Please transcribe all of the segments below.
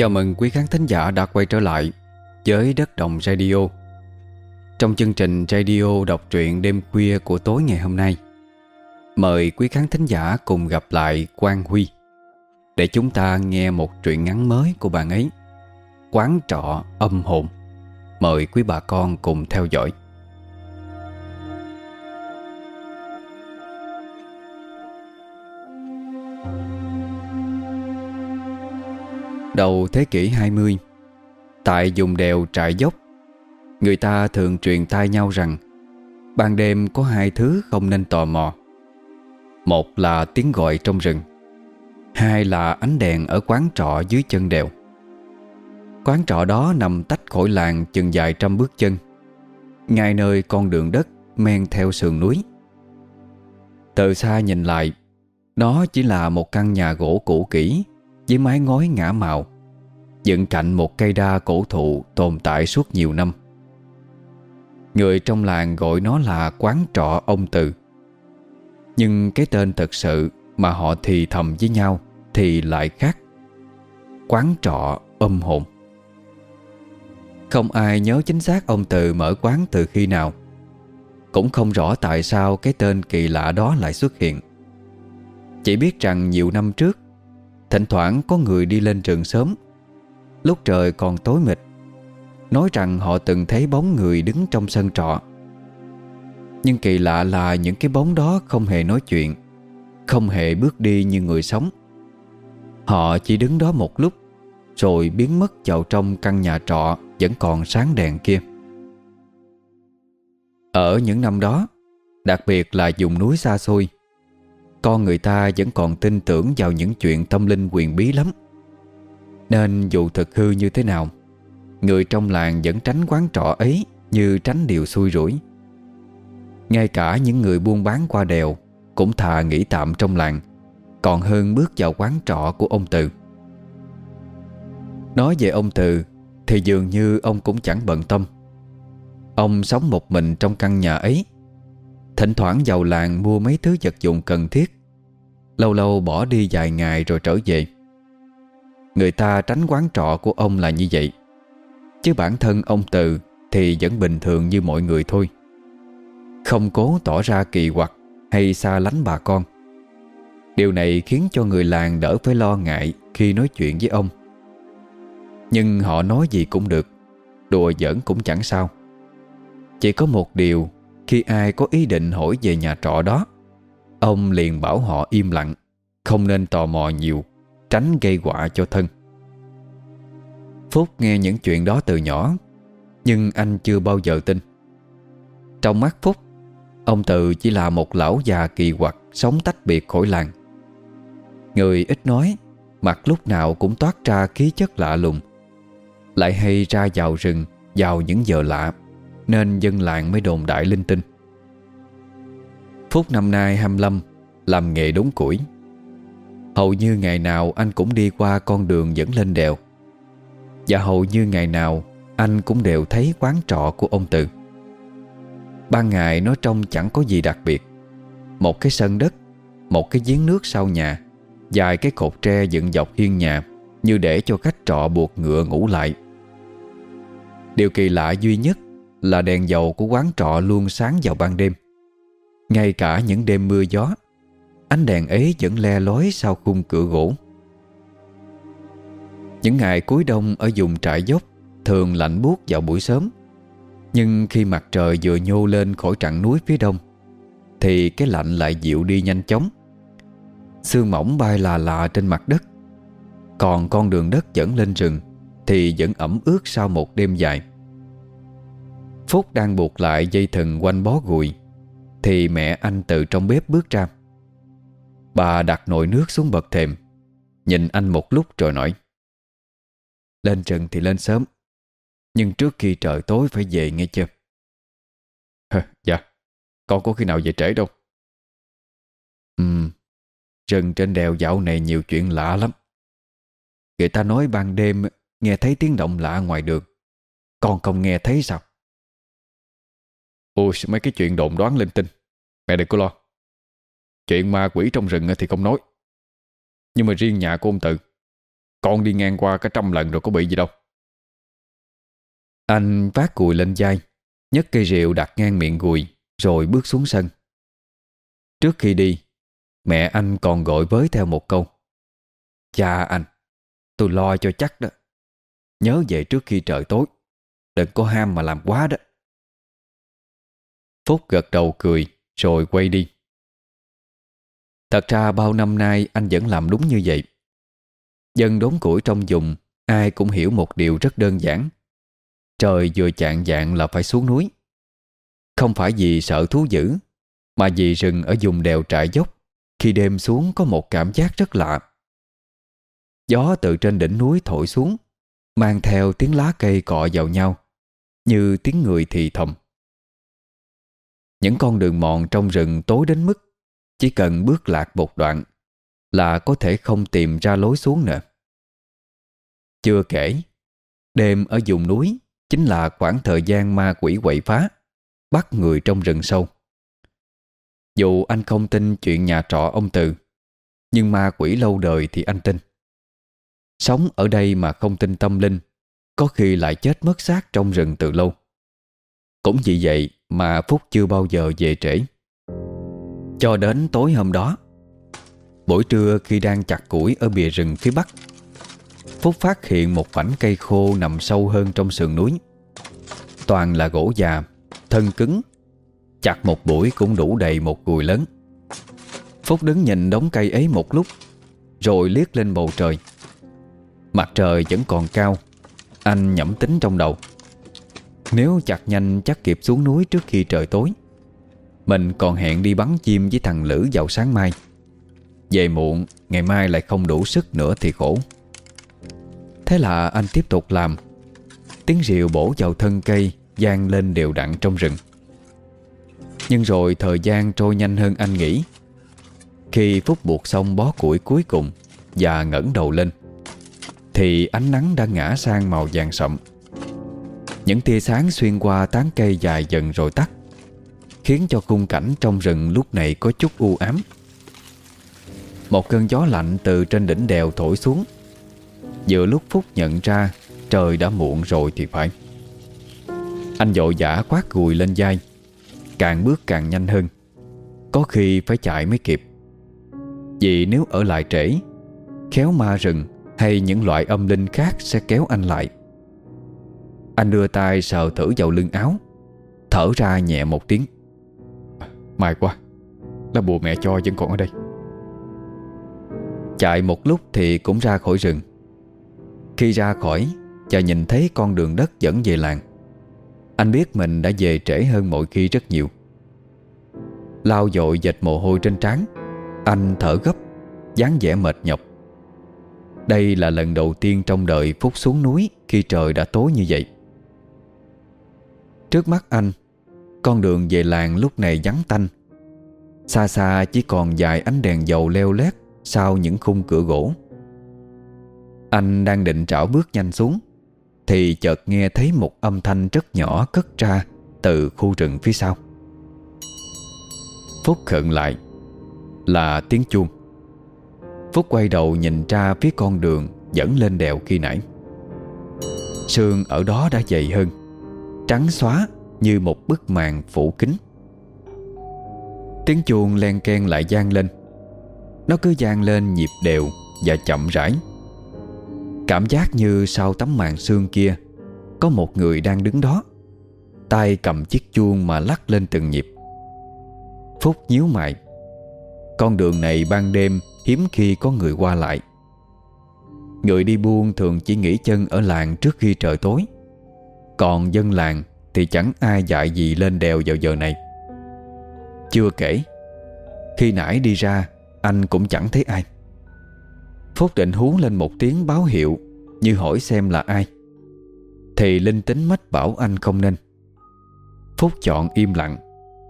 Chào mừng quý khán thính giả đã quay trở lại với Đất Đồng Radio. Trong chương trình radio đọc truyện đêm khuya của tối ngày hôm nay, Mời quý khán thính giả cùng gặp lại Quang Huy Để chúng ta nghe một truyện ngắn mới của bạn ấy, Quán trọ âm hồn. Mời quý bà con cùng theo dõi. Đầu thế kỷ 20 Tại vùng đèo trại dốc, Người ta thường truyền tai nhau rằng, Ban đêm có hai thứ không nên tò mò. Một là tiếng gọi trong rừng, Hai là ánh đèn ở quán trọ dưới chân đèo. Quán trọ đó nằm tách khỏi làng chừng dài trăm bước chân, Ngay nơi con đường đất men theo sườn núi. Từ xa nhìn lại, Nó chỉ là một căn nhà gỗ cũ kỹ với mái ngói ngã màu, Dựng cạnh một cây đa cổ thụ tồn tại suốt nhiều năm. Người trong làng gọi nó là quán trọ ông Từ. Nhưng cái tên thật sự mà họ thì thầm với nhau thì lại khác. Quán trọ âm hồn. Không ai nhớ chính xác ông Từ mở quán từ khi nào. Cũng không rõ tại sao cái tên kỳ lạ đó lại xuất hiện. Chỉ biết rằng nhiều năm trước Thỉnh thoảng có người đi lên rừng sớm. Lúc trời còn tối mịt, Nói rằng họ từng thấy bóng người đứng trong sân trọ. Nhưng kỳ lạ là những cái bóng đó không hề nói chuyện, Không hề bước đi như người sống. Họ chỉ đứng đó một lúc, Rồi biến mất vào trong căn nhà trọ Vẫn còn sáng đèn kia. Ở những năm đó, Đặc biệt là vùng núi xa xôi con người ta vẫn còn tin tưởng vào những chuyện tâm linh quyền bí lắm. Nên dù thực hư như thế nào, Người trong làng vẫn tránh quán trọ ấy Như tránh điều xui rủi. Ngay cả những người buôn bán qua đèo Cũng thà nghỉ tạm trong làng, Còn hơn bước vào quán trọ của ông Từ. Nói về ông Từ Thì dường như ông cũng chẳng bận tâm. Ông sống một mình trong căn nhà ấy, Thỉnh thoảng vào làng mua mấy thứ vật dụng cần thiết Lâu lâu bỏ đi vài ngày rồi trở về. Người ta tránh quán trọ của ông là như vậy. Chứ bản thân ông Từ Thì vẫn bình thường như mọi người thôi. Không cố tỏ ra kỳ quặc Hay xa lánh bà con. Điều này khiến cho người làng đỡ phải lo ngại Khi nói chuyện với ông. Nhưng họ nói gì cũng được, Đùa giỡn cũng chẳng sao. Chỉ có một điều, Khi ai có ý định hỏi về nhà trọ đó Ông liền bảo họ im lặng, Không nên tò mò nhiều, Tránh gây họa cho thân. Phúc nghe những chuyện đó từ nhỏ, Nhưng anh chưa bao giờ tin. Trong mắt Phúc, Ông Từ chỉ là một lão già kỳ quặc Sống tách biệt khỏi làng. Người ít nói, Mặt lúc nào cũng toát ra khí chất lạ lùng, Lại hay ra vào rừng, Vào những giờ lạ, Nên dân làng mới đồn đại linh tinh. Phúc năm nay 25 Làm nghề đốn củi. Hầu như ngày nào anh cũng đi qua con đường dẫn lên đèo. Và hầu như ngày nào Anh cũng đều thấy quán trọ của ông Từ. Ban ngày nó trông chẳng có gì đặc biệt. Một cái sân đất, Một cái giếng nước sau nhà Dài cái cột tre dựng dọc hiên nhà Như để cho khách trọ buộc ngựa ngủ lại. Điều kỳ lạ duy nhất Là đèn dầu của quán trọ luôn sáng vào ban đêm. Ngay cả những đêm mưa gió, Ánh đèn ấy vẫn le lói sau khung cửa gỗ. Những ngày cuối đông ở vùng trại dốc Thường lạnh buốt vào buổi sớm. Nhưng khi mặt trời vừa nhô lên khỏi trạng núi phía đông, Thì cái lạnh lại dịu đi nhanh chóng. Sương mỏng bay là lạ trên mặt đất. Còn con đường đất dẫn lên rừng Thì vẫn ẩm ướt sau một đêm dài. Phúc đang buộc lại dây thừng quanh bó gùi. Thì mẹ anh từ trong bếp bước ra. Bà đặt nồi nước xuống bậc thềm, Nhìn anh một lúc rồi nói, Lên rừng thì lên sớm, Nhưng trước khi trời tối phải về nghe chưa? Dạ Con có khi nào về trễ đâu. Ừm, Rừng trên đèo dạo này nhiều chuyện lạ lắm. Người ta nói ban đêm Nghe thấy tiếng động lạ ngoài đường, Con không nghe thấy sao? Ôi mấy cái chuyện đồn đoán linh tinh? Mẹ đừng có lo. Chuyện ma quỷ trong rừng thì không nói. Nhưng mà riêng nhà của ông Tự, Con đi ngang qua cả trăm lần rồi có bị gì đâu. Anh vác cùi lên vai, nhấc cây rượu đặt ngang miệng gùi Rồi bước xuống sân. Trước khi đi, Mẹ anh còn gọi với theo một câu. Cha anh, Tôi lo cho chắc đó. Nhớ về trước khi trời tối, Đừng có ham mà làm quá đó. Phúc gật đầu cười, Rồi quay đi. Thật ra bao năm nay anh vẫn làm đúng như vậy. Dân đốn củi trong vùng, Ai cũng hiểu một điều rất đơn giản. Trời vừa chạng dạng là phải xuống núi. Không phải vì sợ thú dữ, Mà vì rừng ở vùng đèo trại dốc, Khi đêm xuống có một cảm giác rất lạ. Gió từ trên đỉnh núi thổi xuống, Mang theo tiếng lá cây cọ vào nhau, Như tiếng người thì thầm. Những con đường mòn trong rừng tối đến mức Chỉ cần bước lạc một đoạn Là có thể không tìm ra lối xuống nữa. Chưa kể, Đêm ở vùng núi Chính là khoảng thời gian ma quỷ quậy phá, Bắt người trong rừng sâu. Dù anh không tin chuyện nhà trọ ông Từ, Nhưng ma quỷ lâu đời thì anh tin. Sống ở đây mà không tin tâm linh, Có khi lại chết mất xác trong rừng từ lâu. Cũng vì vậy mà Phúc chưa bao giờ về trễ. Cho đến tối hôm đó Buổi trưa khi đang chặt củi ở bìa rừng phía bắc Phúc phát hiện một mảnh cây khô nằm sâu hơn trong sườn núi. Toàn là gỗ già, thân cứng Chặt một buổi cũng đủ đầy một gùi lớn. Phúc đứng nhìn đống cây ấy một lúc Rồi liếc lên bầu trời. Mặt trời vẫn còn cao Anh nhẩm tính trong đầu. Nếu chặt nhanh chắc kịp xuống núi trước khi trời tối. Mình còn hẹn đi bắn chim với thằng Lữ vào sáng mai. Về muộn, Ngày mai lại không đủ sức nữa thì khổ. Thế là anh tiếp tục làm. Tiếng rìu bổ vào thân cây gian lên đều đặn trong rừng. Nhưng rồi thời gian trôi nhanh hơn anh nghĩ. Khi phút buộc xong bó củi cuối cùng Và ngẩng đầu lên, Thì ánh nắng đã ngã sang màu vàng sậm. Những tia sáng xuyên qua tán cây dài dần rồi tắt, Khiến cho khung cảnh trong rừng lúc này có chút u ám. Một cơn gió lạnh từ trên đỉnh đèo thổi xuống. Giữa lúc Phúc nhận ra Trời đã muộn rồi thì phải. Anh dội giả quát gùi lên vai, Càng bước càng nhanh hơn. Có khi phải chạy mới kịp. Vì nếu ở lại trễ, Khéo ma rừng Hay những loại âm linh khác sẽ kéo anh lại. Anh đưa tay sờ thử vào lưng áo. Thở ra nhẹ một tiếng. May quá, Là bùa mẹ cho vẫn còn ở đây. Chạy một lúc thì cũng ra khỏi rừng. Khi ra khỏi Và nhìn thấy con đường đất dẫn về làng, Anh biết mình đã về trễ hơn mọi khi rất nhiều. Lao dội dệt mồ hôi trên trán, Anh thở gấp, dáng vẻ mệt nhọc. Đây là lần đầu tiên trong đời Phúc xuống núi Khi trời đã tối như vậy. Trước mắt anh, Con đường về làng lúc này vắng tanh. Xa xa chỉ còn vài ánh đèn dầu leo lét Sau những khung cửa gỗ. Anh đang định trảo bước nhanh xuống, Thì chợt nghe thấy một âm thanh rất nhỏ cất ra Từ khu rừng phía sau. Phúc khận lại, Là tiếng chuông. Phúc quay đầu nhìn ra phía con đường Dẫn lên đèo khi nãy. Sương ở đó đã dày hơn. Trắng xóa như một bức màn phủ kính. Tiếng chuông len ken lại gian lên. Nó cứ gian lên nhịp đều Và chậm rãi. Cảm giác như sau tấm màn xương kia, Có một người đang đứng đó. Tay cầm chiếc chuông mà lắc lên từng nhịp. Phúc nhíu mày. Con đường này ban đêm Hiếm khi có người qua lại. Người đi buôn thường chỉ nghỉ chân ở làng trước khi trời tối. Còn dân làng thì chẳng ai dạy gì lên đèo vào giờ này. Chưa kể, Khi nãy đi ra, Anh cũng chẳng thấy ai. Phúc định hú lên một tiếng báo hiệu Như hỏi xem là ai. Thì linh tính mách bảo anh không nên. Phúc chọn im lặng,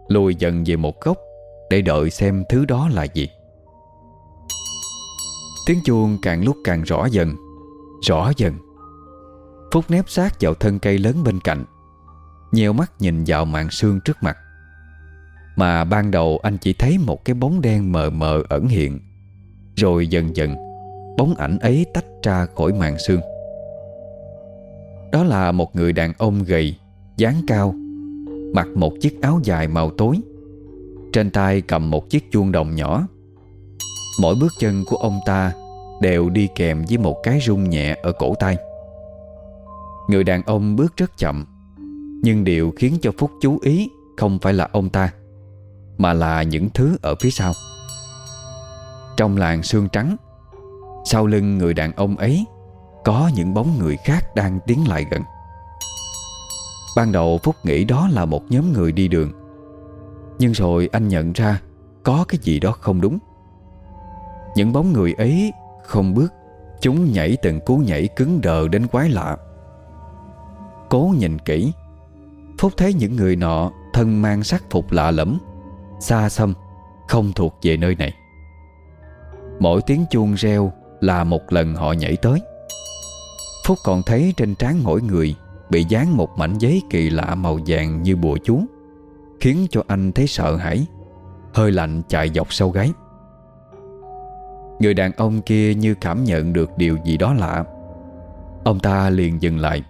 Lùi dần về một góc Để đợi xem thứ đó là gì. Tiếng chuông càng lúc càng rõ dần Rõ dần. Phúc nép sát vào thân cây lớn bên cạnh, Nheo mắt nhìn vào mạng xương trước mặt. Mà ban đầu anh chỉ thấy một cái bóng đen mờ mờ ẩn hiện, Rồi dần dần Bóng ảnh ấy tách ra khỏi mạng xương. Đó là một người đàn ông gầy, dáng cao, Mặc một chiếc áo dài màu tối. Trên tay cầm một chiếc chuông đồng nhỏ. Mỗi bước chân của ông ta Đều đi kèm với một cái rung nhẹ ở cổ tay. Người đàn ông bước rất chậm, Nhưng điều khiến cho Phúc chú ý Không phải là ông ta, Mà là những thứ ở phía sau. Trong làng sương trắng, Sau lưng người đàn ông ấy Có những bóng người khác đang tiến lại gần. Ban đầu Phúc nghĩ đó là một nhóm người đi đường, Nhưng rồi anh nhận ra Có cái gì đó không đúng. Những bóng người ấy không bước, Chúng nhảy từng cú nhảy cứng đờ đến quái lạ. Cố nhìn kỹ. Phúc thấy những người nọ Thân mang sắc phục lạ lẫm, Xa xăm, Không thuộc về nơi này. Mỗi tiếng chuông reo Là một lần họ nhảy tới. Phúc còn thấy trên trán mỗi người Bị dán một mảnh giấy kỳ lạ màu vàng như bùa chú, Khiến cho anh thấy sợ hãi, Hơi lạnh chạy dọc sau gáy. Người đàn ông kia như cảm nhận được điều gì đó lạ. Ông ta liền dừng lại.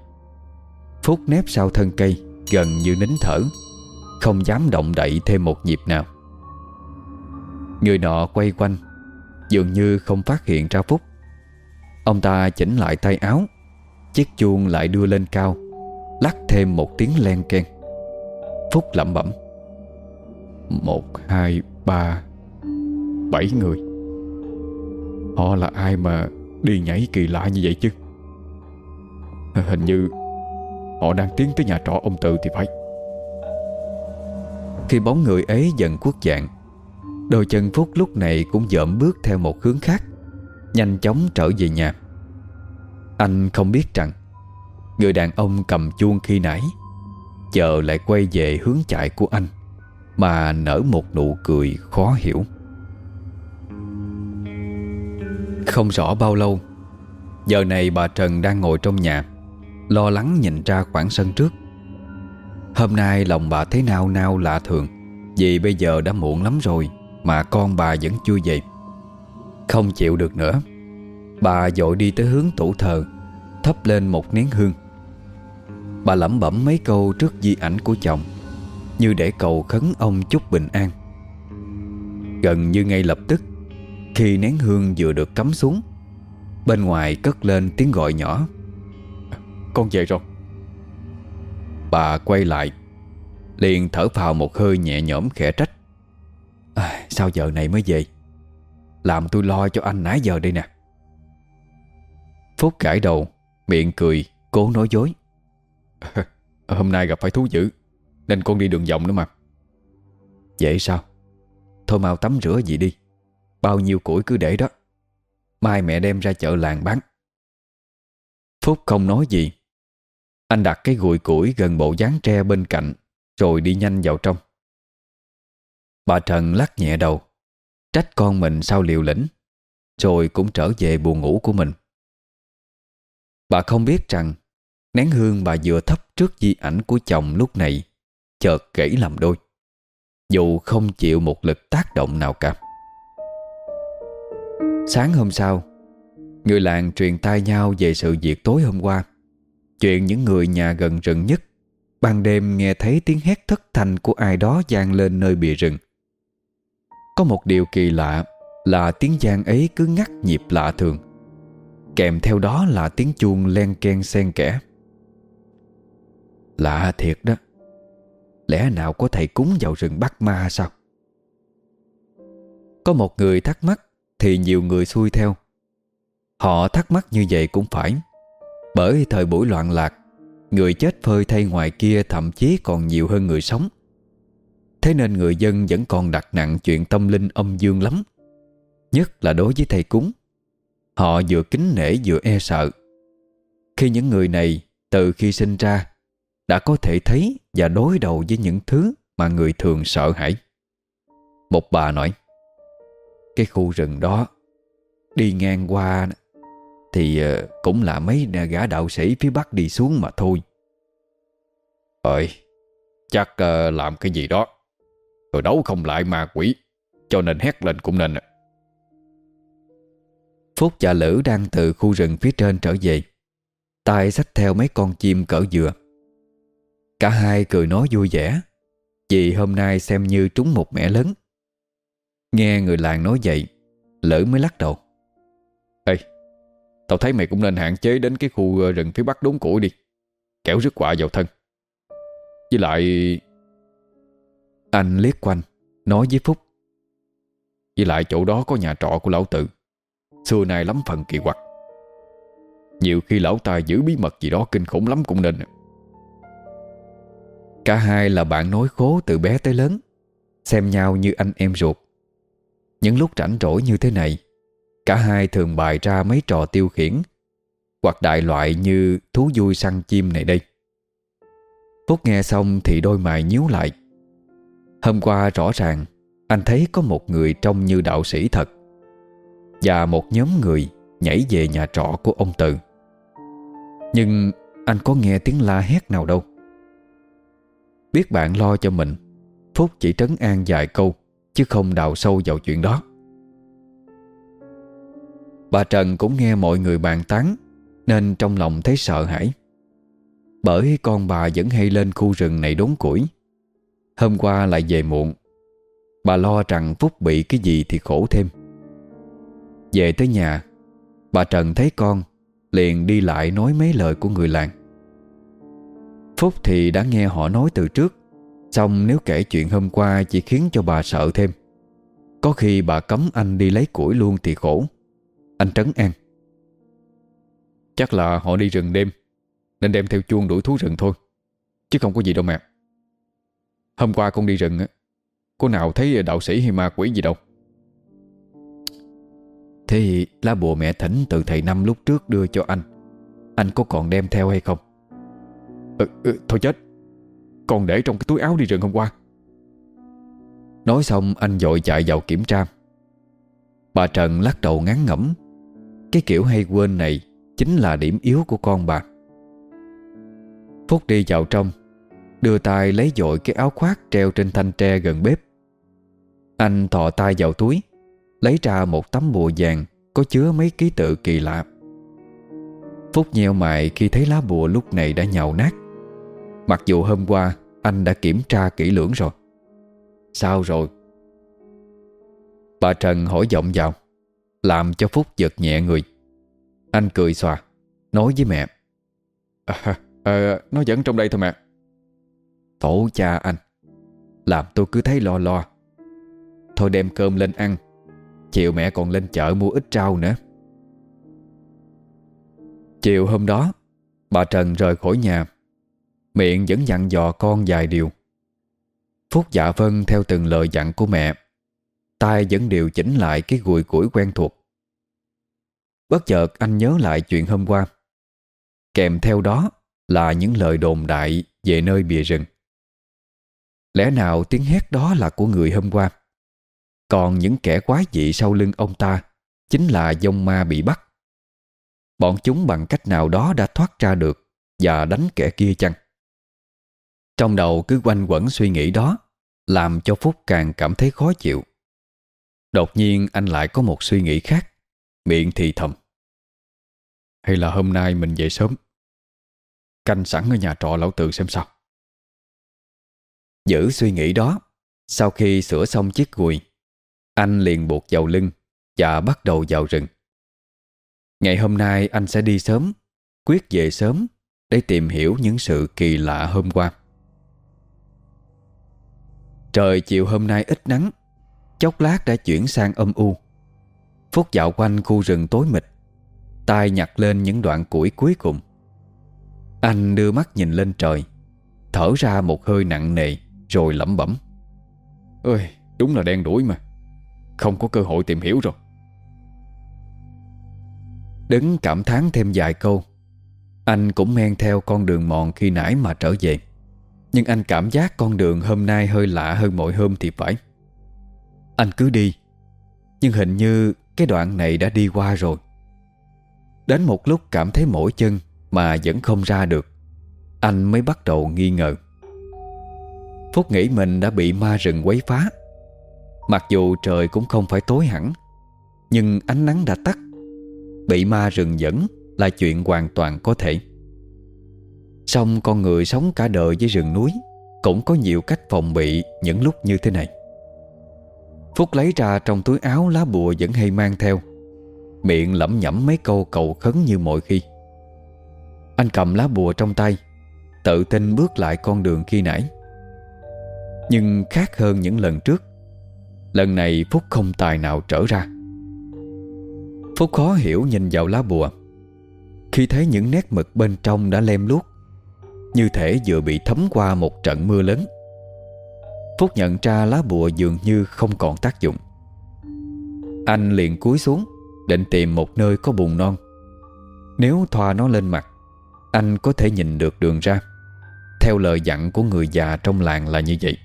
Phúc nép sau thân cây Gần như nín thở Không dám động đậy thêm một nhịp nào. Người nọ quay quanh Dường như không phát hiện ra Phúc. Ông ta chỉnh lại tay áo Chiếc chuông lại đưa lên cao Lắc thêm một tiếng len ken Phúc lẩm bẩm Một, hai, ba Bảy người. Họ là ai mà đi nhảy kỳ lạ như vậy chứ? Hình như Họ đang tiến tới nhà trọ ông Tự thì phải. Khi bóng người ấy dần quốc dạng, Đôi chân Phúc lúc này cũng dợm bước theo một hướng khác, Nhanh chóng trở về nhà. Anh không biết rằng, Người đàn ông cầm chuông khi nãy Chờ lại quay về hướng chạy của anh, Mà nở một nụ cười khó hiểu. Không rõ bao lâu, Giờ này bà Trần đang ngồi trong nhà. Lo lắng nhìn ra khoảng sân trước. Hôm nay lòng bà thấy nao nao lạ thường, Vì bây giờ đã muộn lắm rồi Mà con bà vẫn chưa về. Không chịu được nữa, Bà dội đi tới hướng tủ thờ, Thắp lên một nén hương. Bà lẩm bẩm mấy câu trước di ảnh của chồng, Như để cầu khấn ông chúc bình an. Gần như ngay lập tức, Khi nén hương vừa được cắm xuống, Bên ngoài cất lên tiếng gọi nhỏ. Con về rồi. Bà quay lại Liền thở phào một hơi nhẹ nhõm khẽ trách. À, Sao giờ này mới về? Làm tôi lo cho anh nãy giờ đây nè. Phúc cãi đầu Miệng cười Cố nói dối. Hôm nay gặp phải thú dữ Nên con đi đường vòng nữa mà. Vậy sao? Thôi mau tắm rửa gì đi. Bao nhiêu củi cứ để đó. Mai mẹ đem ra chợ làng bán. Phúc không nói gì anh đặt cái gùi củi gần bộ dáng tre bên cạnh, Rồi đi nhanh vào trong. Bà Trần lắc nhẹ đầu, Trách con mình sao liều lĩnh, Rồi cũng trở về buồn ngủ của mình. Bà không biết rằng, Nén hương bà vừa thấp trước di ảnh của chồng lúc này Chợt gãy làm đôi, Dù không chịu một lực tác động nào cả. Sáng hôm sau, Người làng truyền tai nhau về sự việc tối hôm qua. Chuyện những người nhà gần rừng nhất. Ban đêm nghe thấy tiếng hét thất thanh của ai đó gian lên nơi bìa rừng. Có một điều kỳ lạ là tiếng giang ấy cứ ngắt nhịp lạ thường. Kèm theo đó là tiếng chuông len ken xen kẽ. Lạ thiệt đó. Lẽ nào có thầy cúng vào rừng bắt ma sao? Có một người thắc mắc Thì nhiều người xuôi theo. Họ thắc mắc như vậy cũng phải. Bởi thời buổi loạn lạc Người chết phơi thay ngoài kia Thậm chí còn nhiều hơn người sống. Thế nên người dân vẫn còn đặt nặng Chuyện tâm linh âm dương lắm Nhất là đối với thầy cúng. Họ vừa kính nể vừa e sợ. Khi những người này Từ khi sinh ra đã có thể thấy và đối đầu với những thứ mà người thường sợ hãi. Một bà nói, cái khu rừng đó đi ngang qua thì ờ, cũng là mấy gã đạo sĩ phía bắc đi xuống mà thôi. Ơi, chắc uh, làm cái gì đó, rồi đấu không lại ma quỷ, cho nên hét lên cũng nên. Phúc và Lữ đang từ khu rừng phía trên trở về. Tay xách theo mấy con chim cỡ dừa. Cả hai cười nói vui vẻ. Vì hôm nay xem như trúng một mẻ lớn. Nghe người làng nói vậy Lữ mới lắc đầu. Tao thấy mày cũng nên hạn chế đến cái khu ờ, rừng phía bắc đốn củi đi. Kéo rứt quả vào thân. Với lại, Anh liếc quanh, Nói với Phúc. Với lại chỗ đó có nhà trọ của lão tự Xưa nay lắm phần kỳ quặc. Nhiều khi lão ta giữ bí mật gì đó kinh khủng lắm cũng nên. Cả hai là bạn nói khố từ bé tới lớn, Xem nhau như anh em ruột. Những lúc rảnh rỗi như thế này Cả hai thường bày ra mấy trò tiêu khiển, Hoặc đại loại như thú vui săn chim này đây. Phúc nghe xong thì đôi mày nhíu lại. Hôm qua rõ ràng, Anh thấy có một người trông như đạo sĩ thật, Và một nhóm người nhảy về nhà trọ của ông Từ. Nhưng anh có nghe tiếng la hét nào đâu. Biết bạn lo cho mình, Phúc chỉ trấn an vài câu, Chứ không đào sâu vào chuyện đó. Bà Trần cũng nghe mọi người bàn tán, Nên trong lòng thấy sợ hãi. Bởi con bà vẫn hay lên khu rừng này đốn củi. Hôm qua lại về muộn, Bà lo rằng Phúc bị cái gì thì khổ thêm. Về tới nhà, Bà Trần thấy con Liền đi lại nói mấy lời của người làng. Phúc thì đã nghe họ nói từ trước, Xong nếu kể chuyện hôm qua Chỉ khiến cho bà sợ thêm. Có khi bà cấm anh đi lấy củi luôn thì khổ. Anh trấn an. Chắc là họ đi rừng đêm Nên đem theo chuông đuổi thú rừng thôi Chứ không có gì đâu mẹ Hôm qua con đi rừng Cô nào thấy đạo sĩ hay ma quỷ gì đâu. Thế lá bùa mẹ thỉnh từ thầy Năm lúc trước đưa cho anh Anh có còn đem theo hay không? ừ, ừ, Thôi chết Còn để trong cái túi áo đi rừng hôm qua. Nói xong anh dội chạy vào kiểm tra. Bà Trần lắc đầu ngán ngẩm. Cái kiểu hay quên này Chính là điểm yếu của con bà. Phúc đi vào trong, Đưa tay lấy dội cái áo khoác Treo trên thanh tre gần bếp. Anh thò tay vào túi, Lấy ra một tấm bùa vàng Có chứa mấy ký tự kỳ lạ. Phúc nheo mày khi thấy lá bùa lúc này đã nhàu nát. Mặc dù hôm qua Anh đã kiểm tra kỹ lưỡng rồi. Sao rồi? Bà Trần hỏi giọng vào. Làm cho Phúc giật nhẹ người. Anh cười xòa Nói với mẹ. À, à, Nó vẫn trong đây thôi mẹ. Tổ cha anh Làm tôi cứ thấy lo lo. Thôi đem cơm lên ăn Chiều mẹ còn lên chợ mua ít rau nữa. Chiều hôm đó Bà Trần rời khỏi nhà Miệng vẫn dặn dò con vài điều. Phúc dạ vân theo từng lời dặn của mẹ tay vẫn điều chỉnh lại cái gùi củi quen thuộc. Bất chợt anh nhớ lại chuyện hôm qua. Kèm theo đó là những lời đồn đại về nơi bìa rừng. Lẽ nào tiếng hét đó là của người hôm qua? Còn những kẻ quái dị sau lưng ông ta Chính là dông ma bị bắt. Bọn chúng bằng cách nào đó đã thoát ra được Và đánh kẻ kia chăng? Trong đầu cứ quanh quẩn suy nghĩ đó, Làm cho Phúc càng cảm thấy khó chịu. Đột nhiên anh lại có một suy nghĩ khác. Miệng thì thầm. Hay là hôm nay mình về sớm? Canh sẵn ở nhà trọ lão tự xem sao. Giữ suy nghĩ đó, Sau khi sửa xong chiếc gùi, Anh liền buộc vào lưng Và bắt đầu vào rừng. Ngày hôm nay anh sẽ đi sớm, Quyết về sớm Để tìm hiểu những sự kỳ lạ hôm qua. Trời chiều hôm nay ít nắng Chốc lát đã chuyển sang âm u. Phúc dạo quanh khu rừng tối mịt tay nhặt lên những đoạn củi cuối cùng. Anh đưa mắt nhìn lên trời, Thở ra một hơi nặng nề Rồi lẩm bẩm. Ơi đúng là đen đuổi mà, Không có cơ hội tìm hiểu rồi. Đứng cảm thán thêm vài câu, Anh cũng men theo con đường mòn khi nãy mà trở về. Nhưng anh cảm giác con đường hôm nay hơi lạ hơn mọi hôm thì phải. Anh cứ đi. Nhưng hình như cái đoạn này đã đi qua rồi. Đến một lúc cảm thấy mỗi chân Mà vẫn không ra được. Anh mới bắt đầu nghi ngờ. Phúc nghĩ mình đã bị ma rừng quấy phá. Mặc dù trời cũng không phải tối hẳn, Nhưng ánh nắng đã tắt. Bị ma rừng dẫn Là chuyện hoàn toàn có thể. Xong con người sống cả đời với rừng núi Cũng có nhiều cách phòng bị Những lúc như thế này. Phúc lấy ra trong túi áo lá bùa vẫn hay mang theo. Miệng lẩm nhẩm mấy câu cầu khấn như mọi khi. Anh cầm lá bùa trong tay, Tự tin bước lại con đường khi nãy. Nhưng khác hơn những lần trước, Lần này Phúc không tài nào trở ra. Phúc khó hiểu nhìn vào lá bùa. Khi thấy những nét mực bên trong đã lem luốc, Như thể vừa bị thấm qua một trận mưa lớn. Phúc nhận ra lá bùa dường như không còn tác dụng. Anh liền cúi xuống, Định tìm một nơi có bùn non. Nếu thoa nó lên mặt, Anh có thể nhìn được đường ra. Theo lời dặn của người già trong làng là như vậy.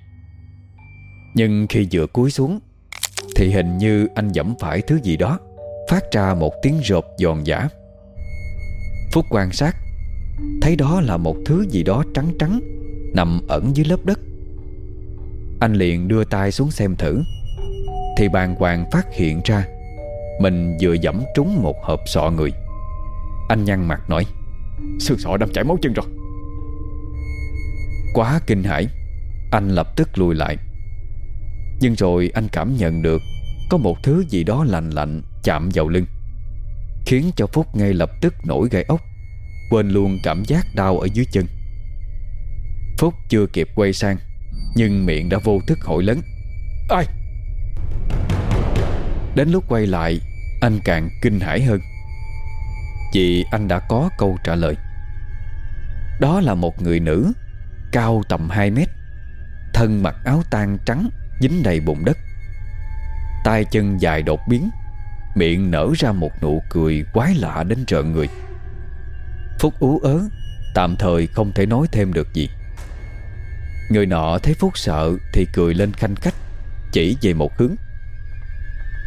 Nhưng khi vừa cúi xuống, Thì hình như anh dẫm phải thứ gì đó, Phát ra một tiếng rộp giòn giả Phúc quan sát, Thấy đó là một thứ gì đó trắng trắng, Nằm ẩn dưới lớp đất. Anh liền đưa tay xuống xem thử. Thì bàn hoàng phát hiện ra, Mình vừa dẫm trúng một hộp sọ người. Anh nhăn mặt nói Xương sọ đâm chảy máu chân rồi. Quá kinh hãi, Anh lập tức lùi lại. Nhưng rồi anh cảm nhận được Có một thứ gì đó lạnh lạnh Chạm vào lưng, Khiến cho Phúc ngay lập tức nổi gai ốc, Quên luôn cảm giác đau ở dưới chân. Phúc chưa kịp quay sang nhưng miệng đã vô thức hỏi lớn. Ai? Đến lúc quay lại Anh càng kinh hãi hơn. Vì anh đã có câu trả lời. Đó là một người nữ Cao tầm 2 mét Thân mặc áo tang trắng Dính đầy bụng đất. Tay chân dài đột biến Miệng nở ra một nụ cười quái lạ đến trợn người. Phúc ú ớ Tạm thời không thể nói thêm được gì Người nọ thấy Phúc sợ Thì cười lên khanh khách, Chỉ về một hướng.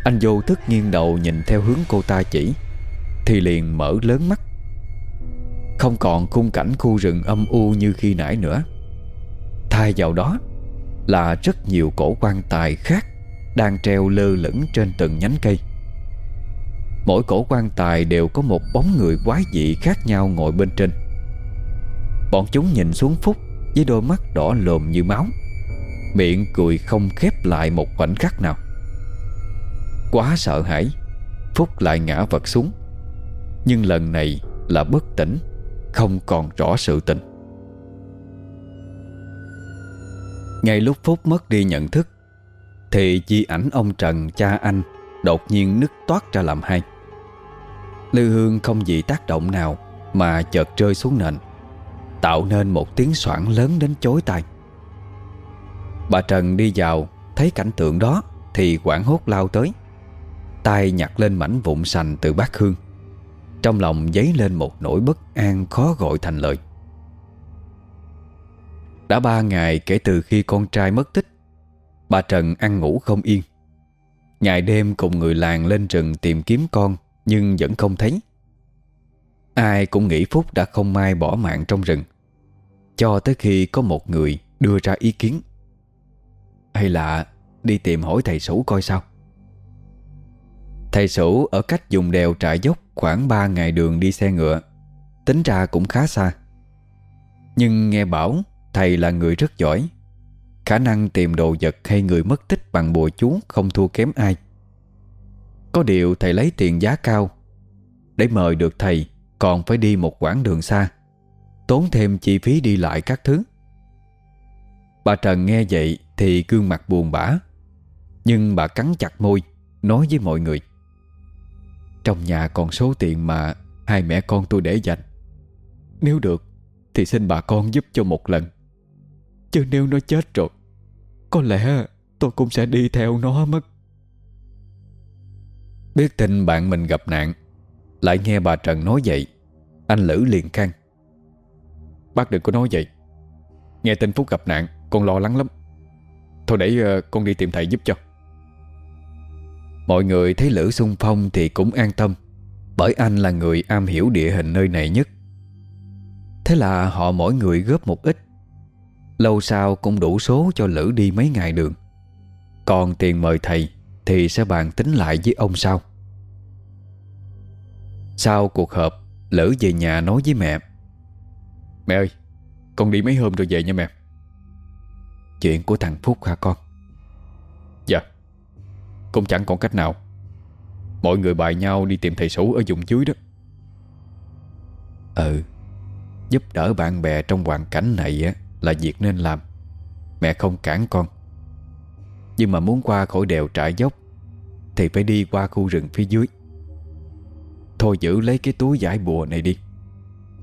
Anh vô thức nghiêng đầu nhìn theo hướng cô ta chỉ, Thì liền mở lớn mắt. Không còn khung cảnh khu rừng âm u như khi nãy nữa. Thay vào đó Là rất nhiều cổ quan tài khác Đang treo lơ lửng trên từng nhánh cây. Mỗi cổ quan tài đều có một bóng người quái dị khác nhau ngồi bên trên. Bọn chúng nhìn xuống Phúc với đôi mắt đỏ lồm như máu. Miệng cười không khép lại một khoảnh khắc nào. Quá sợ hãi, Phúc lại ngã vật xuống. Nhưng lần này là bất tỉnh, Không còn rõ sự tình. Ngay lúc Phúc mất đi nhận thức, Thì di ảnh ông Trần cha anh Đột nhiên nứt toát ra làm hai. Lư hương không gì tác động nào Mà chợt rơi xuống nền. Tạo nên một tiếng soảng lớn đến chối tai. Bà Trần đi vào, Thấy cảnh tượng đó Thì quảng hốt lao tới. Tay nhặt lên mảnh vụn sành từ bát hương. Trong lòng dấy lên một nỗi bất an Khó gọi thành lời. Đã ba ngày kể từ khi con trai mất tích, Bà Trần ăn ngủ không yên. Ngày đêm cùng người làng lên rừng tìm kiếm con Nhưng vẫn không thấy. Ai cũng nghĩ Phúc đã không may bỏ mạng trong rừng. Cho tới khi có một người đưa ra ý kiến. Hay là đi tìm hỏi thầy Sủ coi sao? Thầy Sủ ở cách dùng đèo trại dốc khoảng 3 ngày đường đi xe ngựa, Tính ra cũng khá xa. Nhưng nghe bảo thầy là người rất giỏi, Khả năng tìm đồ vật hay người mất tích bằng bùa chú không thua kém ai. Có điều thầy lấy tiền giá cao Để mời được thầy còn phải đi một quãng đường xa, Tốn thêm chi phí đi lại các thứ. Bà Trần nghe vậy thì gương mặt buồn bã, Nhưng bà cắn chặt môi, Nói với mọi người, Trong nhà còn số tiền mà Hai mẹ con tôi để dành. Nếu được Thì xin bà con giúp cho một lần. Chứ nếu nó chết rồi, Có lẽ tôi cũng sẽ đi theo nó mất. Biết tin bạn mình gặp nạn lại nghe bà Trần nói vậy, Anh Lữ liền can Bác đừng có nói vậy. Nghe tin Phúc gặp nạn, Con lo lắng lắm. Thôi để ờ, con đi tìm thầy giúp cho. Mọi người thấy Lữ xung phong Thì cũng an tâm, Bởi anh là người am hiểu địa hình nơi này nhất. Thế là họ mỗi người góp một ít. Lâu sau cũng đủ số cho Lữ đi mấy ngày đường. Còn tiền mời thầy Thì sẽ bàn tính lại với ông sau. Sau cuộc họp lỡ về nhà nói với mẹ. Mẹ ơi, Con đi mấy hôm rồi về nha mẹ. Chuyện của thằng Phúc hả con? Dạ Cũng chẳng còn cách nào. Mọi người bài nhau đi tìm thầy sủ ở vùng dưới đó. Ừ Giúp đỡ bạn bè trong hoàn cảnh này á, Là việc nên làm. Mẹ không cản con. Nhưng mà muốn qua khỏi đèo trải dốc, Thì phải đi qua khu rừng phía dưới. Thôi giữ lấy cái túi giải bùa này đi.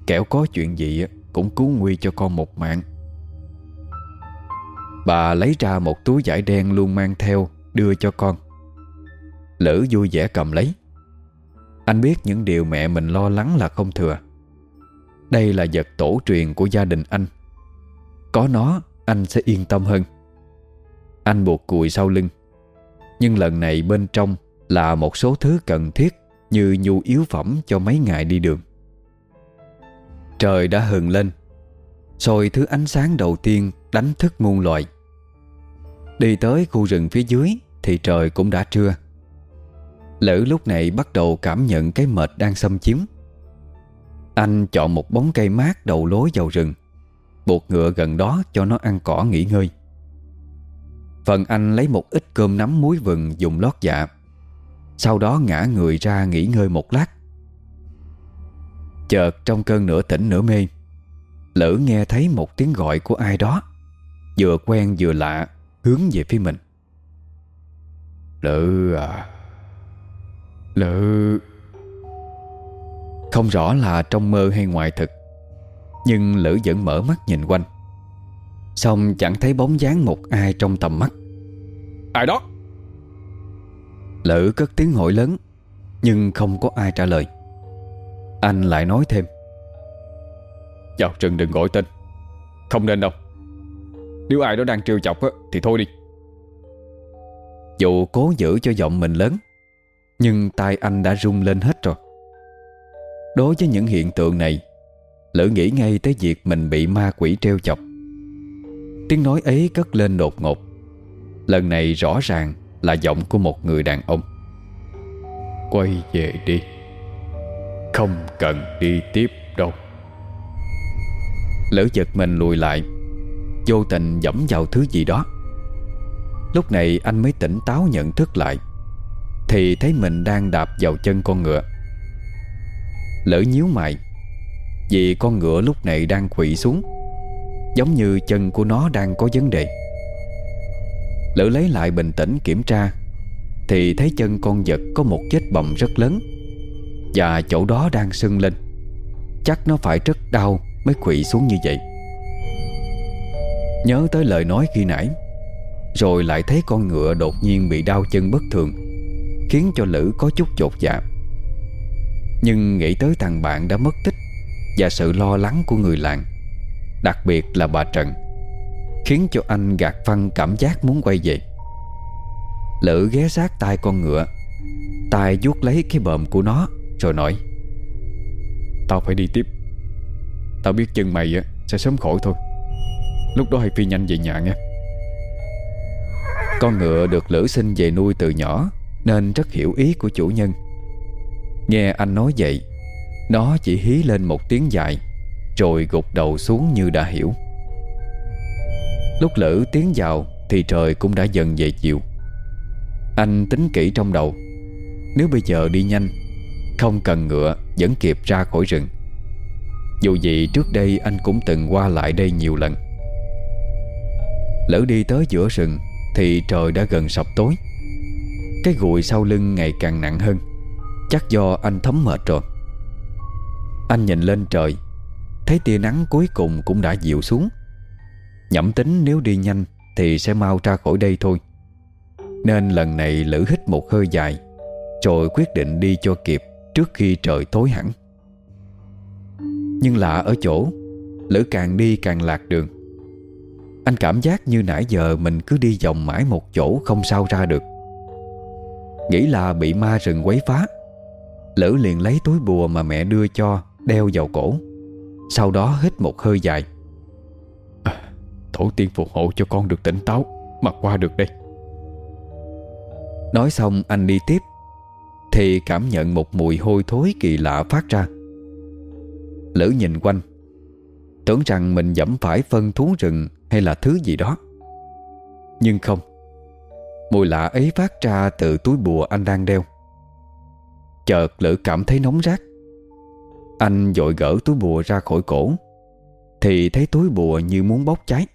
Kẻo có chuyện gì Cũng cứu nguy cho con một mạng. Bà lấy ra một túi giải đen luôn mang theo, Đưa cho con. Lữ vui vẻ cầm lấy. Anh biết những điều mẹ mình lo lắng là không thừa. Đây là vật tổ truyền của gia đình anh. Có nó, anh sẽ yên tâm hơn. Anh buộc cùi sau lưng. Nhưng lần này bên trong Là một số thứ cần thiết như nhu yếu phẩm cho mấy ngày đi đường. Trời đã hừng lên Rồi thứ ánh sáng đầu tiên đánh thức muôn loài. Đi tới khu rừng phía dưới Thì trời cũng đã trưa. Lữ lúc này bắt đầu cảm nhận cái mệt đang xâm chiếm. Anh chọn một bóng cây mát đầu lối vào rừng, Buộc ngựa gần đó cho nó ăn cỏ nghỉ ngơi. Phần anh lấy một ít cơm nắm muối vừng dùng lót dạ. Sau đó ngã người ra nghỉ ngơi một lát. Chợt trong cơn nửa tỉnh nửa mê, Lữ nghe thấy một tiếng gọi của ai đó, Vừa quen vừa lạ, Hướng về phía mình. Lữ à Lữ. Không rõ là trong mơ hay ngoài thực, Nhưng Lữ vẫn mở mắt nhìn quanh. Xong chẳng thấy bóng dáng một ai trong tầm mắt. Ai đó? Lữ cất tiếng hỏi lớn Nhưng không có ai trả lời. Anh lại nói thêm. Vào rừng đừng gọi tên. Không nên đâu. Nếu ai đó đang trêu chọc á, thì thôi đi. Dù cố giữ cho giọng mình lớn Nhưng tai anh đã rung lên hết rồi. Đối với những hiện tượng này Lữ nghĩ ngay tới việc mình bị ma quỷ treo chọc. Tiếng nói ấy cất lên đột ngột. Lần này rõ ràng là giọng của một người đàn ông. Quay về đi. Không cần đi tiếp đâu. Lỡ giật mình lùi lại, Vô tình dẫm vào thứ gì đó. Lúc này anh mới tỉnh táo nhận thức lại, Thì thấy mình đang đạp vào chân con ngựa. Lỡ nhíu mày, Vì con ngựa lúc này đang quỵ xuống, Giống như chân của nó đang có vấn đề. Lỡ lấy lại bình tĩnh kiểm tra, Thì thấy chân con vật có một vết bầm rất lớn Và chỗ đó đang sưng lên. Chắc nó phải rất đau Mới quỵ xuống như vậy. Nhớ tới lời nói khi nãy, Rồi lại thấy con ngựa đột nhiên bị đau chân bất thường, Khiến cho Lữ có chút chột dạ. Nhưng nghĩ tới thằng bạn đã mất tích Và sự lo lắng của người làng, Đặc biệt là bà Trần Khiến cho anh gạt phăng cảm giác muốn quay về. Lữ ghé sát tai con ngựa. Tay vuốt lấy cái bờm của nó, Rồi nói, Tao phải đi tiếp. Tao biết chân mày sẽ sớm khỏi thôi. Lúc đó hãy phi nhanh về nhà nghe. Con ngựa được Lữ sinh về nuôi từ nhỏ, Nên rất hiểu ý của chủ nhân. Nghe anh nói vậy, Nó chỉ hí lên một tiếng dài, Rồi gục đầu xuống như đã hiểu. Lúc Lữ tiến vào Thì trời cũng đã dần về chiều. Anh tính kỹ trong đầu, Nếu bây giờ đi nhanh, Không cần ngựa Vẫn kịp ra khỏi rừng. Dù gì trước đây anh cũng từng qua lại đây nhiều lần. Lỡ đi tới giữa rừng Thì trời đã gần sập tối. Cái gùi sau lưng ngày càng nặng hơn, Chắc do anh thấm mệt rồi. Anh nhìn lên trời, Thấy tia nắng cuối cùng cũng đã dịu xuống. Nhẩm tính nếu đi nhanh Thì sẽ mau ra khỏi đây thôi. Nên lần này Lữ hít một hơi dài, Rồi quyết định đi cho kịp Trước khi trời tối hẳn. Nhưng lạ ở chỗ Lữ càng đi càng lạc đường. Anh cảm giác như nãy giờ Mình cứ đi vòng mãi một chỗ Không sao ra được. Nghĩ là bị ma rừng quấy phá Lữ liền lấy túi bùa mà mẹ đưa cho, Đeo vào cổ. Sau đó hít một hơi dài. Tổ tiên phù hộ cho con được tỉnh táo Mà qua được đây. Nói xong, anh đi tiếp, Thì cảm nhận một mùi hôi thối kỳ lạ phát ra. Lữ nhìn quanh, Tưởng rằng mình dẫm phải phân thú rừng Hay là thứ gì đó. Nhưng không, Mùi lạ ấy phát ra từ túi bùa anh đang đeo. Chợt Lữ cảm thấy nóng rát. Anh dội gỡ túi bùa ra khỏi cổ, Thì thấy túi bùa như muốn bốc cháy.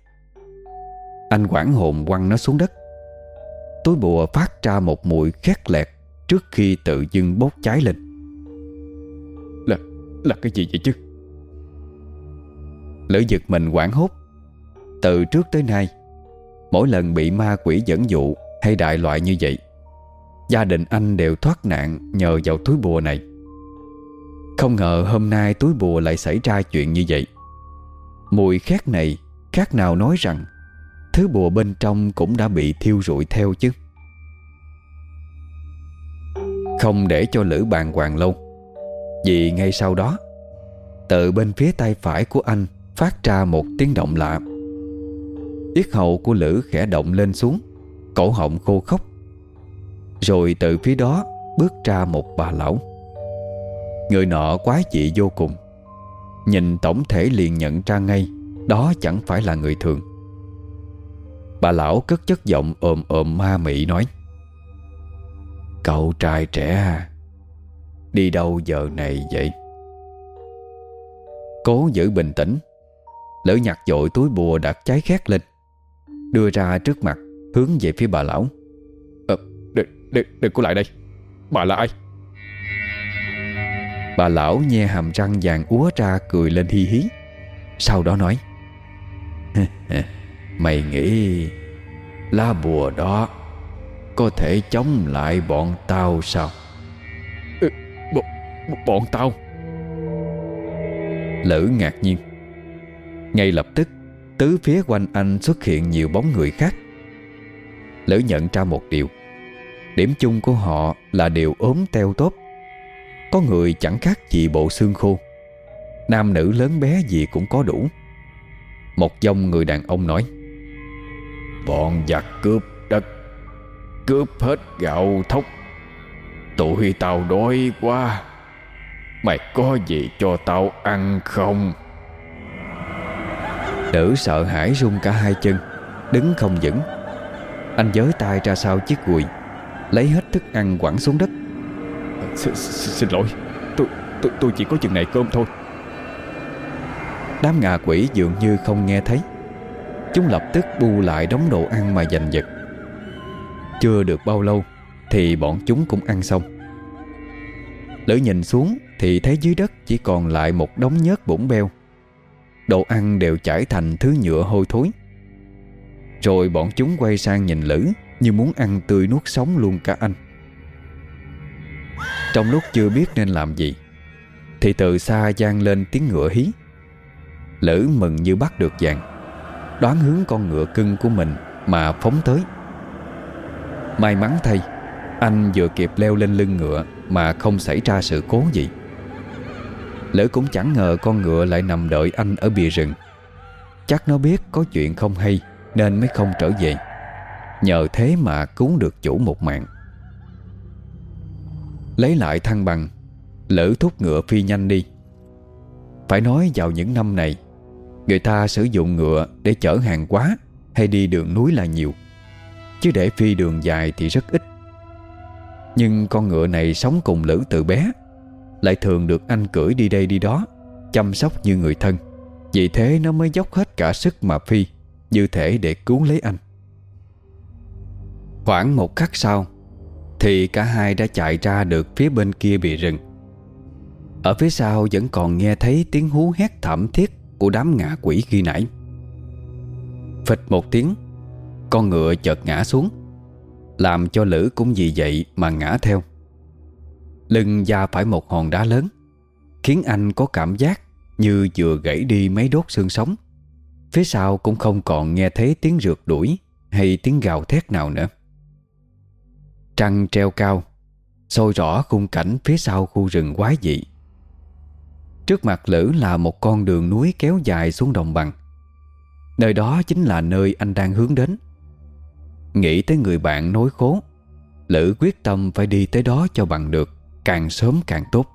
Anh quảng hồn quăng nó xuống đất. Túi bùa phát ra một mùi khét lẹt Trước khi tự dưng bốc cháy lên. Là, là cái gì vậy chứ? Lữ giật mình quảng hốt. Từ trước tới nay Mỗi lần bị ma quỷ dẫn dụ Hay đại loại như vậy Gia đình anh đều thoát nạn Nhờ vào túi bùa này. Không ngờ hôm nay túi bùa lại xảy ra chuyện như vậy. Mùi khét này Khác nào nói rằng Thứ bùa bên trong cũng đã bị thiêu rụi theo chứ. Không để cho Lữ bàn hoàng lâu, Vì ngay sau đó, Từ bên phía tay phải của anh Phát ra một tiếng động lạ. Yết hầu của Lữ khẽ động lên xuống, Cổ họng khô khốc. Rồi từ phía đó Bước ra một bà lão. Người nọ quái dị vô cùng, Nhìn tổng thể liền nhận ra ngay, Đó chẳng phải là người thường. Bà lão cất chất giọng ồm ồm ma mị nói Cậu trai trẻ Đi đâu giờ này vậy? Cố giữ bình tĩnh Lỡ nhặt dội túi bùa đặt cháy khét lên Đưa ra trước mặt Hướng về phía bà lão. Ờ, đừng, đừng, đừng có lại đây Bà là ai? Bà lão nhe hàm răng vàng úa ra cười lên hi hí Sau đó nói Mày nghĩ Lá bùa đó Có thể chống lại bọn tao sao? Ừ, Bọn tao? Lữ ngạc nhiên. Ngay lập tức Tứ phía quanh anh xuất hiện nhiều bóng người khác. Lỡ nhận ra một điều. Điểm chung của họ là đều ốm teo tốt Có người chẳng khác gì bộ xương khô. Nam nữ lớn bé gì cũng có đủ. Một dòng người đàn ông nói Bọn giặc cướp đất Cướp hết gạo thóc. Tụi tao đói quá Mày có gì cho tao ăn không? Nữ sợ hãi run cả hai chân Đứng không vững. Anh giới tay ra sau chiếc gùi Lấy hết thức ăn quẳng xuống đất. -s Xin lỗi tôi, tôi, tôi chỉ có chừng này cơm thôi. Đám ngà quỷ dường như không nghe thấy Chúng lập tức bu lại đống đồ ăn mà giành giật. Chưa được bao lâu Thì bọn chúng cũng ăn xong. Lỡ nhìn xuống Thì thấy dưới đất chỉ còn lại một đống nhớt bụng beo. Đồ ăn đều chảy thành thứ nhựa hôi thối. Rồi bọn chúng quay sang nhìn Lữ Như muốn ăn tươi nuốt sống luôn cả anh. Trong lúc chưa biết nên làm gì, Thì từ xa gian lên tiếng ngựa hí. Lữ mừng như bắt được vàng. Đoán hướng con ngựa cưng của mình Mà phóng tới. May mắn thay, Anh vừa kịp leo lên lưng ngựa Mà không xảy ra sự cố gì. Lỡ cũng chẳng ngờ con ngựa lại nằm đợi anh ở bìa rừng. Chắc nó biết có chuyện không hay Nên mới không trở về. Nhờ thế mà cứu được chủ một mạng. Lấy lại thăng bằng, Lỡ thúc ngựa phi nhanh đi. Phải nói vào những năm này Người ta sử dụng ngựa để chở hàng quá Hay đi đường núi là nhiều. Chứ để phi đường dài thì rất ít. Nhưng con ngựa này sống cùng Lữ từ bé, lại thường được anh cưỡi đi đây đi đó, Chăm sóc như người thân. Vì thế nó mới dốc hết cả sức mà phi, Như thể để cứu lấy anh. Khoảng một khắc sau, Thì cả hai đã chạy ra được phía bên kia bìa rừng. Ở phía sau vẫn còn nghe thấy tiếng hú hét thảm thiết của đám ngạ quỷ khi nãy. Phịch một tiếng, Con ngựa chợt ngã xuống, Làm cho Lữ cũng vì vậy mà ngã theo. Lưng da phải một hòn đá lớn, Khiến anh có cảm giác Như vừa gãy đi mấy đốt xương sống. Phía sau cũng không còn nghe thấy tiếng rượt đuổi Hay tiếng gào thét nào nữa. Trăng treo cao, soi rõ khung cảnh phía sau khu rừng quái dị. Trước mặt Lữ là một con đường núi kéo dài xuống đồng bằng. Nơi đó chính là nơi anh đang hướng đến. Nghĩ tới người bạn nối khố, Lữ quyết tâm phải đi tới đó cho bằng được, Càng sớm càng tốt.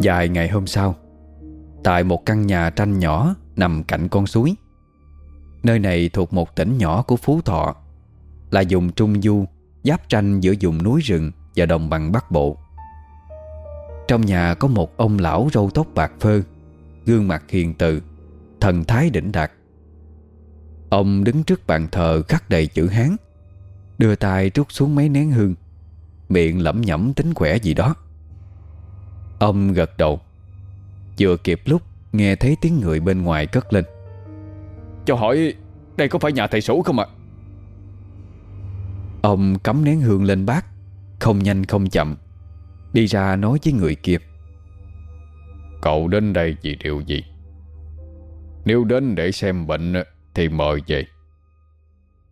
Dài ngày hôm sau, Tại một căn nhà tranh nhỏ Nằm cạnh con suối. Nơi này thuộc một tỉnh nhỏ của Phú Thọ, Là vùng Trung Du Giáp tranh giữa vùng núi rừng Và đồng bằng Bắc Bộ. Trong nhà có một ông lão râu tóc bạc phơ Gương mặt hiền từ Thần thái đỉnh đạt. Ông đứng trước bàn thờ khắc đầy chữ Hán Đưa tay trút xuống mấy nén hương Miệng lẩm nhẩm tính quẻ gì đó. Ông gật đầu Vừa kịp lúc Nghe thấy tiếng người bên ngoài cất lên. Cho hỏi Đây có phải nhà thầy sủ không ạ? Ông cắm nén hương lên bát Không nhanh không chậm Đi ra nói với người kia. Cậu đến đây vì điều gì? Nếu đến để xem bệnh Thì mời về.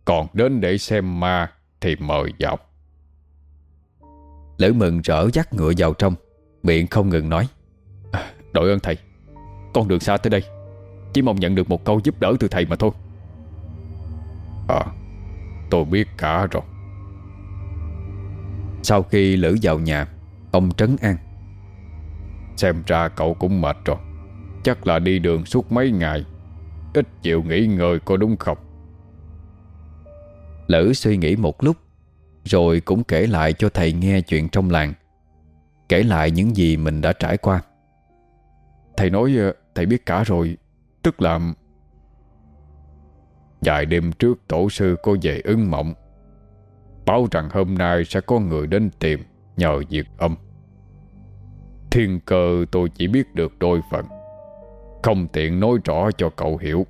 Còn đến để xem ma Thì mời vào. Lữ mừng rỡ dắt ngựa vào trong Miệng không ngừng nói. À, Đội ơn thầy. Con đường xa tới đây Chỉ mong nhận được một câu giúp đỡ từ thầy mà thôi. À Tôi biết cả rồi. Sau khi Lữ vào nhà Ông trấn an. Xem ra cậu cũng mệt rồi. Chắc là đi đường suốt mấy ngày. Ít chịu nghỉ ngơi có đúng không? Lữ suy nghĩ một lúc Rồi cũng kể lại cho thầy nghe chuyện trong làng. Kể lại những gì mình đã trải qua. Thầy nói ờ, thầy biết cả rồi. Tức là Vài đêm trước tổ sư có về ứng mộng. Báo rằng hôm nay sẽ có người đến tìm Nhờ diệt âm. Thiên cơ tôi chỉ biết được đôi phần. Không tiện nói rõ cho cậu hiểu.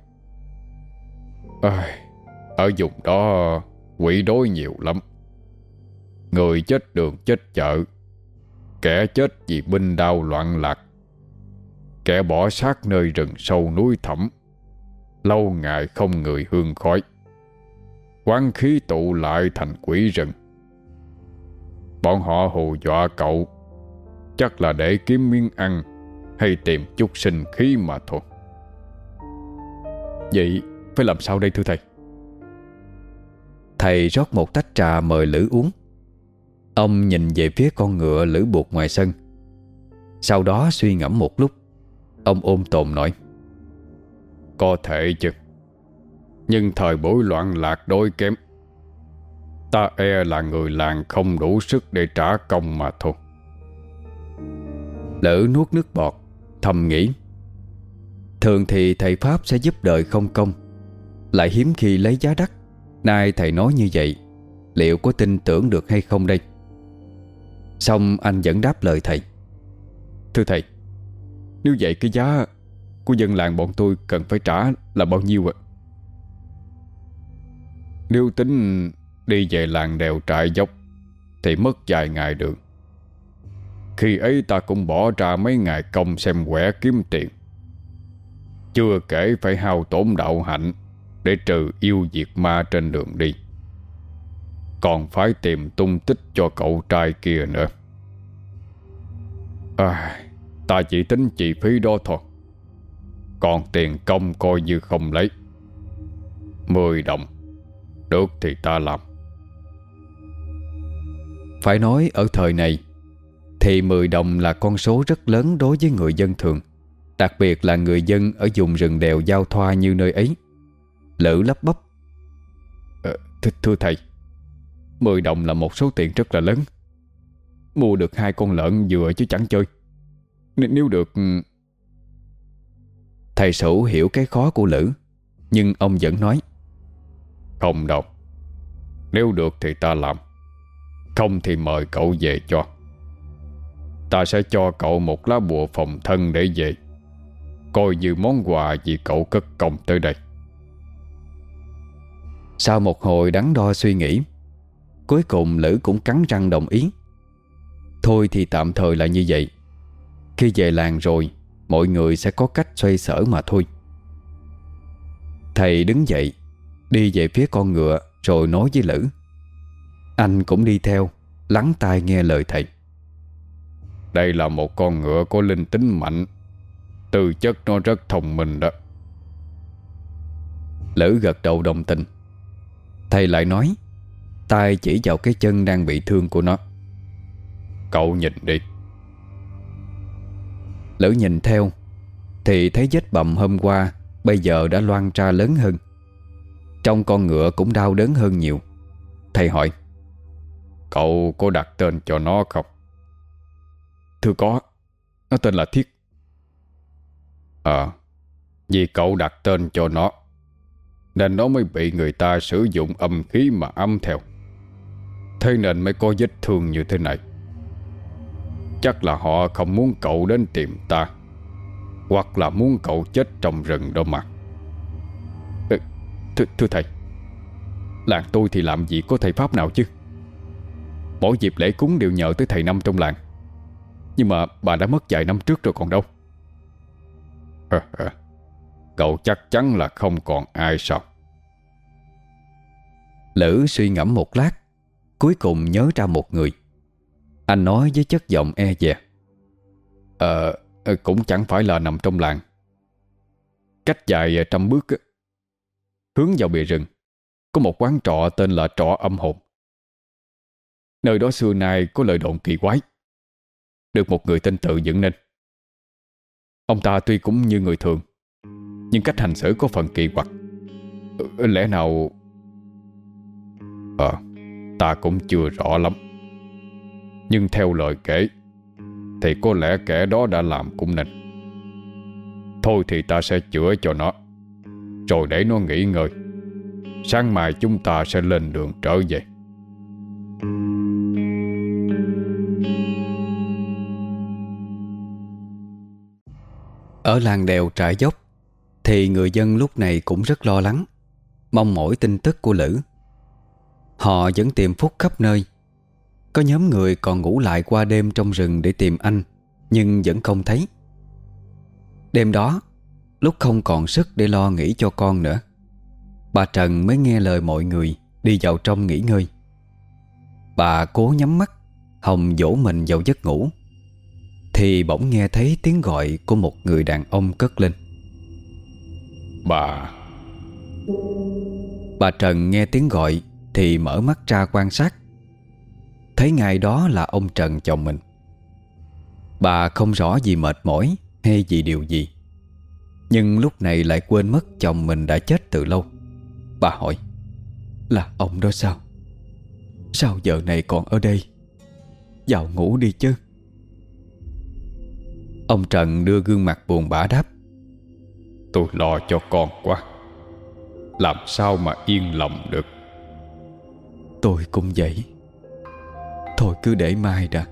À, Ở vùng đó Quỷ đối nhiều lắm. Người chết đường chết chợ Kẻ chết vì binh đao loạn lạc Kẻ bỏ xác nơi rừng sâu núi thẳm Lâu ngày không người hương khói. Quán khí tụ lại thành quỷ rừng. Bọn họ hù dọa cậu. Chắc là để kiếm miếng ăn Hay tìm chút sinh khí mà thôi. Vậy phải làm sao đây thưa thầy? Thầy rót một tách trà mời Lữ uống. Ông nhìn về phía con ngựa Lữ buộc ngoài sân. Sau đó suy ngẫm một lúc Ông ôm tồn nói. Có thể chứ Nhưng thời buổi loạn lạc đôi kém Ta e là người làng không đủ sức để trả công mà thôi. Lỡ nuốt nước bọt, Thầm nghĩ, Thường thì thầy Pháp sẽ giúp đời không công. Lại hiếm khi lấy giá đắt. Nay thầy nói như vậy, Liệu có tin tưởng được hay không đây? Xong anh vẫn đáp lời thầy. Thưa thầy, Nếu vậy cái giá của dân làng bọn tôi cần phải trả là bao nhiêu ạ? Nếu tính đi về làng đèo trại dốc Thì mất vài ngày đường Khi ấy ta cũng bỏ ra mấy ngày công xem quẻ kiếm tiền. Chưa kể phải hao tổn đạo hạnh Để trừ yêu diệt ma trên đường đi. Còn phải tìm tung tích cho cậu trai kia nữa. À, Ta chỉ tính chi phí đó thôi. Còn tiền công coi như không lấy. Mười đồng Được thì ta làm. Phải nói ở thời này Thì 10 đồng là con số rất lớn đối với người dân thường Đặc biệt là người dân ở vùng rừng đèo giao thoa như nơi ấy. Lữ lấp bắp ờ, th Thưa thầy 10 đồng là một số tiền rất là lớn. Mua được hai con lợn vừa chứ chẳng chơi. N Nếu được. Ừ. Thầy Sửu hiểu cái khó của Lữ Nhưng ông vẫn nói Không đâu. Nếu được thì ta làm. Không thì mời cậu về cho. Ta sẽ cho cậu một lá bùa phòng thân để về. Coi như món quà vì cậu cất công tới đây. Sau một hồi đắn đo suy nghĩ, Cuối cùng Lữ cũng cắn răng đồng ý. Thôi thì tạm thời là như vậy. Khi về làng rồi, Mọi người sẽ có cách xoay sở mà thôi. Thầy đứng dậy, Đi về phía con ngựa, Rồi nói với Lữ. Anh cũng đi theo Lắng tai nghe lời thầy. Đây là một con ngựa có linh tính mạnh. Tư chất nó rất thông minh đó. Lữ gật đầu đồng tình. Thầy lại nói tay chỉ vào cái chân đang bị thương của nó. Cậu nhìn đi. Lữ nhìn theo Thì thấy vết bầm hôm qua Bây giờ đã loan ra lớn hơn. Trong con ngựa cũng đau đớn hơn nhiều. Thầy hỏi Cậu có đặt tên cho nó không? Thưa có. Nó tên là Thiết. Ờ Vì cậu đặt tên cho nó Nên nó mới bị người ta sử dụng âm khí mà âm theo. Thế nên mới có vết thương như thế này. Chắc là họ không muốn cậu đến tìm ta Hoặc là muốn cậu chết trong rừng đâu mà. Thưa, thưa thầy Làng tôi thì làm gì có thầy Pháp nào chứ? Mỗi dịp lễ cúng đều nhờ tới thầy năm trong làng. Nhưng mà bà đã mất vài năm trước rồi còn đâu. Cậu chắc chắn là không còn ai sao? Lữ suy ngẫm một lát Cuối cùng nhớ ra một người. Anh nói với chất giọng e dè. Ờ Cũng chẳng phải là nằm trong làng. Cách dài trăm bước Hướng vào bìa rừng Có một quán trọ tên là trọ âm hồn Nơi đó xưa nay có lời đồn kỳ quái. Được một người tên tự dựng nên. Ông ta tuy cũng như người thường, Nhưng cách hành xử có phần kỳ quặc. Ờ, lẽ nào Ờ Ta cũng chưa rõ lắm. Nhưng theo lời kể, Thì có lẽ kẻ đó đã làm cũng nên. Thôi thì ta sẽ chữa cho nó, Rồi để nó nghỉ ngơi. Sáng mai chúng ta sẽ lên đường trở về. Ở làng đèo trại dốc, Thì người dân lúc này cũng rất lo lắng, Mong mỏi tin tức của Lữ. Họ vẫn tìm Phúc khắp nơi. Có nhóm người còn ngủ lại qua đêm trong rừng để tìm anh, Nhưng vẫn không thấy. Đêm đó, Lúc không còn sức để lo nghĩ cho con nữa, Bà Trần mới nghe lời mọi người Đi vào trong nghỉ ngơi. Bà cố nhắm mắt, Hồng dỗ mình vào giấc ngủ. Thì bỗng nghe thấy tiếng gọi Của một người đàn ông cất lên. Bà. Bà Trần nghe tiếng gọi Thì mở mắt ra quan sát. Thấy ngày đó là ông Trần chồng mình. Bà không rõ vì mệt mỏi Hay vì điều gì. Nhưng lúc này lại quên mất chồng mình đã chết từ lâu. Bà hỏi Là ông đó sao? Sao giờ này còn ở đây? Vào ngủ đi chứ Ông Trần đưa gương mặt buồn bã đáp. Tôi lo cho con quá. Làm sao mà yên lòng được? Tôi cũng vậy. Thôi cứ để mai đã.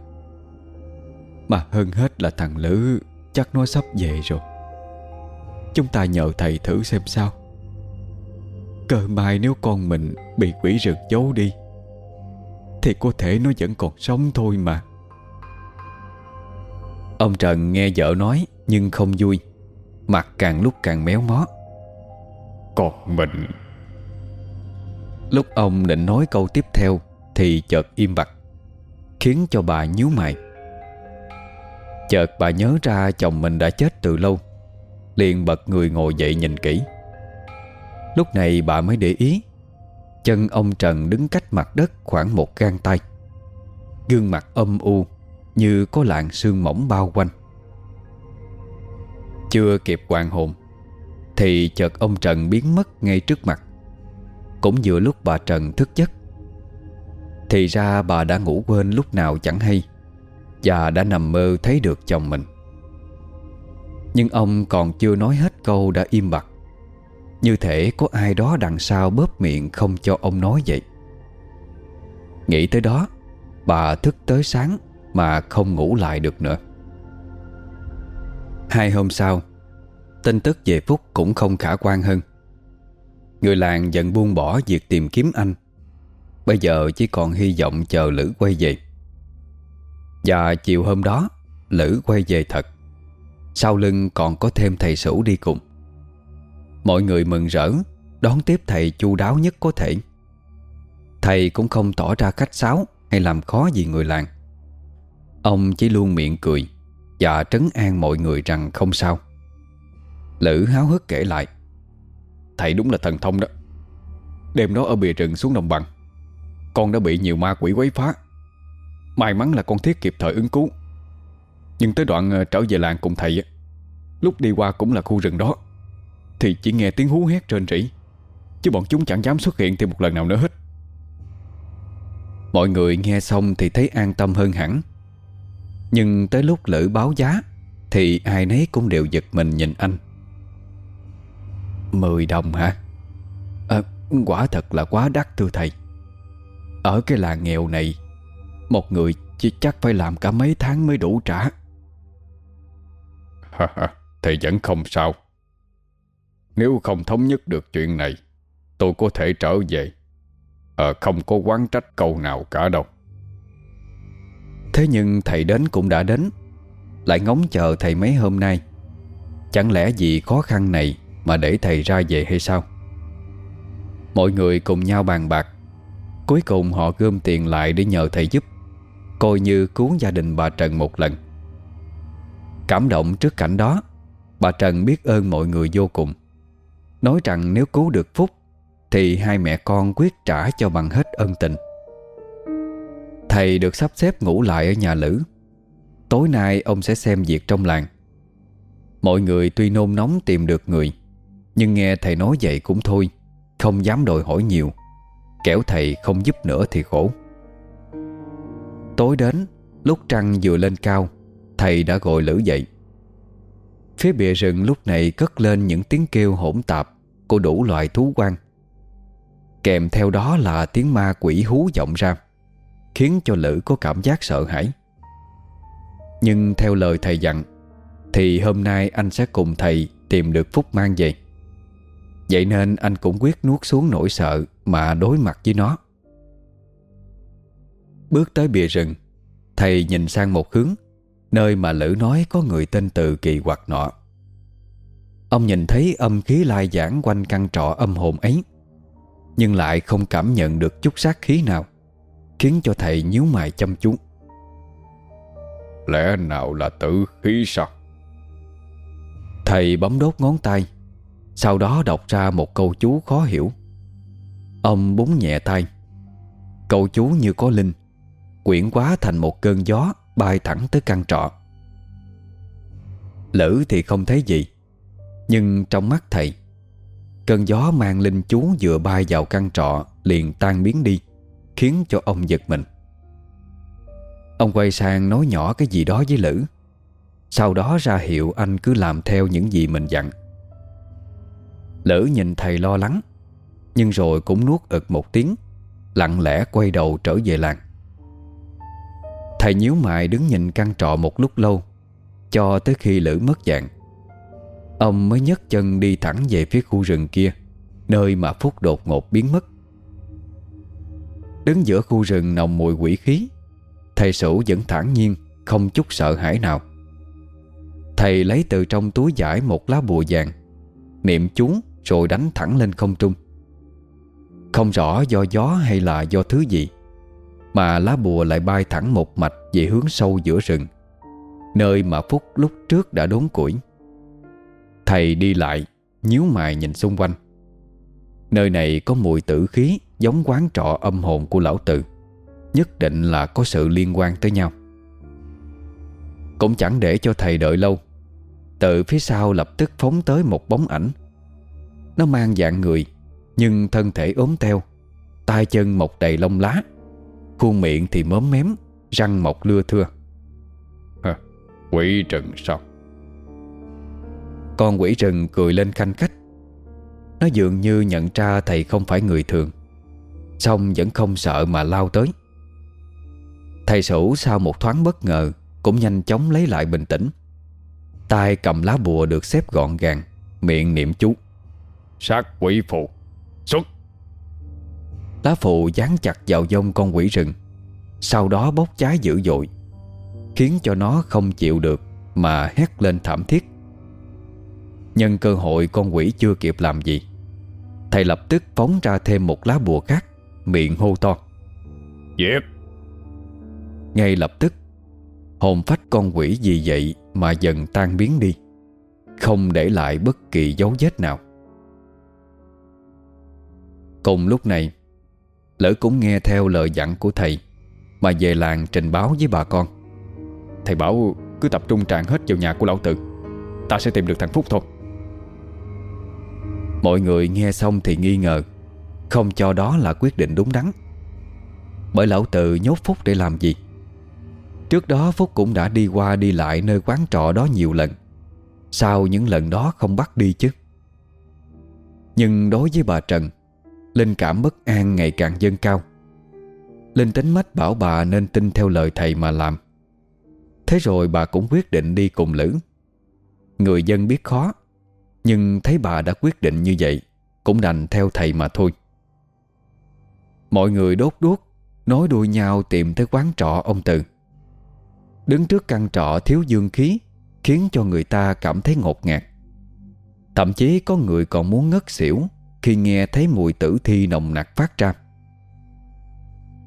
Mà hơn hết là thằng Lữ Chắc nó sắp về rồi. Chúng ta nhờ thầy thử xem sao. Cơ mai nếu con mình Bị quỷ rừng giấu đi Thì có thể nó vẫn còn sống thôi mà Ông Trần nghe vợ nói Nhưng không vui Mặt càng lúc càng méo mó. Còn mình. Lúc ông định nói câu tiếp theo Thì chợt im bặt Khiến cho bà nhíu mày. Chợt bà nhớ ra chồng mình đã chết từ lâu Liền bật người ngồi dậy nhìn kỹ. Lúc này bà mới để ý Chân ông Trần đứng cách mặt đất khoảng một gang tay. Gương mặt âm u như có làn xương mỏng bao quanh. Chưa kịp hoàng hồn, Thì chợt ông Trần biến mất ngay trước mặt. Cũng vừa lúc bà Trần thức giấc, Thì ra bà đã ngủ quên lúc nào chẳng hay Và đã nằm mơ thấy được chồng mình. Nhưng ông còn chưa nói hết câu đã im bặt. Như thể có ai đó đằng sau bóp miệng không cho ông nói vậy. Nghĩ tới đó, Bà thức tới sáng. Mà không ngủ lại được nữa. Hai hôm sau, Tin tức về Phúc cũng không khả quan hơn. Người làng dần buông bỏ việc tìm kiếm anh. Bây giờ chỉ còn hy vọng chờ Lữ quay về. Và chiều hôm đó, Lữ quay về thật. Sau lưng còn có thêm thầy sủ đi cùng. Mọi người mừng rỡ, Đón tiếp thầy chu đáo nhất có thể. Thầy cũng không tỏ ra khách sáo Hay làm khó gì người làng. Ông chỉ luôn miệng cười Và trấn an mọi người rằng không sao. Lữ háo hức kể lại, Thầy đúng là thần thông đó. Đêm đó ở bìa rừng xuống đồng bằng, Con đã bị nhiều ma quỷ quấy phá. May mắn là con thiết kịp thời ứng cứu. Nhưng tới đoạn ờ, trở về làng cùng thầy Lúc đi qua cũng là khu rừng đó, Thì chỉ nghe tiếng hú hét trên rỉ, Chứ bọn chúng chẳng dám xuất hiện thêm một lần nào nữa hết. Mọi người nghe xong thì thấy an tâm hơn hẳn. Nhưng tới lúc lữ báo giá Thì ai nấy cũng đều giật mình nhìn anh. Mười đồng hả? À, quả thật là quá đắt thưa thầy. Ở cái làng nghèo này Một người chỉ chắc phải làm cả mấy tháng mới đủ trả. Thầy vẫn không sao. Nếu không thống nhất được chuyện này Tôi có thể trở về. À, không có quán trách câu nào cả đâu. Thế nhưng thầy đến cũng đã đến, Lại ngóng chờ thầy mấy hôm nay. Chẳng lẽ vì khó khăn này Mà để thầy ra về hay sao? Mọi người cùng nhau bàn bạc, Cuối cùng họ gom tiền lại để nhờ thầy giúp, Coi như cứu gia đình bà Trần một lần. Cảm động trước cảnh đó, Bà Trần biết ơn mọi người vô cùng, Nói rằng nếu cứu được Phúc, Thì hai mẹ con quyết trả cho bằng hết ân tình. Thầy được sắp xếp ngủ lại ở nhà Lữ. Tối nay ông sẽ xem việc trong làng. Mọi người tuy nôn nóng tìm được người, Nhưng nghe thầy nói vậy cũng thôi, Không dám đòi hỏi nhiều. Kẻo thầy không giúp nữa thì khổ. Tối đến, Lúc trăng vừa lên cao, Thầy đã gọi Lữ dậy. Phía bìa rừng lúc này cất lên những tiếng kêu hỗn tạp Của đủ loại thú quan Kèm theo đó là tiếng ma quỷ hú vọng ra. Khiến cho Lữ có cảm giác sợ hãi. Nhưng theo lời thầy dặn, Thì hôm nay anh sẽ cùng thầy tìm được Phúc mang về. Vậy nên anh cũng quyết nuốt xuống nỗi sợ Mà đối mặt với nó. Bước tới bìa rừng, Thầy nhìn sang một hướng, Nơi mà Lữ nói có người tên Từ kỳ quặc nọ. Ông nhìn thấy âm khí lai giảng quanh căn trọ âm hồn ấy, Nhưng lại không cảm nhận được chút sát khí nào. Khiến cho thầy nhíu mày chăm chú. Lẽ nào là tử khí sao? Thầy bấm đốt ngón tay Sau đó đọc ra một câu chú khó hiểu. Ông búng nhẹ tay. Câu chú như có linh Quyển quá thành một cơn gió Bay thẳng tới căn trọ. Lữ thì không thấy gì Nhưng trong mắt thầy Cơn gió mang linh chú vừa bay vào căn trọ Liền tan biến đi Khiến cho ông giật mình. Ông quay sang nói nhỏ cái gì đó với Lữ. Sau đó ra hiệu anh cứ làm theo những gì mình dặn. Lữ nhìn thầy lo lắng, Nhưng rồi cũng nuốt ực một tiếng, Lặng lẽ quay đầu trở về làng. Thầy nhíu mày đứng nhìn căn trọ một lúc lâu, Cho tới khi Lữ mất dạng. Ông mới nhấc chân đi thẳng về phía khu rừng kia, Nơi mà Phúc đột ngột biến mất. Đứng giữa khu rừng nồng mùi quỷ khí. Thầy sủ vẫn thản nhiên, Không chút sợ hãi nào. Thầy lấy từ trong túi giải một lá bùa vàng, Niệm chú rồi đánh thẳng lên không trung. Không rõ do gió hay là do thứ gì, Mà lá bùa lại bay thẳng một mạch Về hướng sâu giữa rừng, Nơi mà Phúc lúc trước đã đốn củi. Thầy đi lại, nhíu mày nhìn xung quanh. Nơi này có mùi tử khí Giống quán trọ âm hồn của lão tự Nhất định là có sự liên quan tới nhau. Cũng chẳng để cho thầy đợi lâu Từ phía sau lập tức phóng tới một bóng ảnh. Nó mang dạng người Nhưng thân thể ốm teo tay chân mọc đầy lông lá Khuôn miệng thì mớm mém Răng mọc lưa thưa. Hả, Quỷ trần sao? Con quỷ rừng cười lên khanh khách. Nó dường như nhận ra thầy không phải người thường Xong vẫn không sợ mà lao tới. Thầy sủ sau một thoáng bất ngờ Cũng nhanh chóng lấy lại bình tĩnh. Tay cầm lá bùa được xếp gọn gàng Miệng niệm chú. Sát quỷ phụ. Xuất. Lá phù dán chặt vào dông con quỷ rừng. Sau đó bốc cháy dữ dội Khiến cho nó không chịu được Mà hét lên thảm thiết. Nhân cơ hội con quỷ chưa kịp làm gì Thầy lập tức phóng ra thêm một lá bùa khác Miệng hô to. Giết! Ngay lập tức Hồn phách con quỷ gì vậy Mà dần tan biến đi Không để lại bất kỳ dấu vết nào. Cùng lúc này Lỡ cũng nghe theo lời dặn của thầy Mà về làng trình báo với bà con. Thầy bảo cứ tập trung tràn hết vào nhà của lão tự Ta sẽ tìm được thằng Phúc thôi. Mọi người nghe xong thì nghi ngờ không cho đó là quyết định đúng đắn. Bởi lão tự nhốt Phúc để làm gì? Trước đó Phúc cũng đã đi qua đi lại nơi quán trọ đó nhiều lần. Sao những lần đó không bắt đi chứ? Nhưng đối với bà Trần, Linh cảm bất an ngày càng dâng cao. Linh tính mách bảo bà nên tin theo lời thầy mà làm. Thế rồi bà cũng quyết định đi cùng Lữ. Người dân biết khó, Nhưng thấy bà đã quyết định như vậy, Cũng đành theo thầy mà thôi. Mọi người đốt đuốc, Nói đuôi nhau tìm tới quán trọ ông Từ. Đứng trước căn trọ thiếu dương khí, Khiến cho người ta cảm thấy ngột ngạt. Thậm chí có người còn muốn ngất xỉu Khi nghe thấy mùi tử thi nồng nặc phát ra.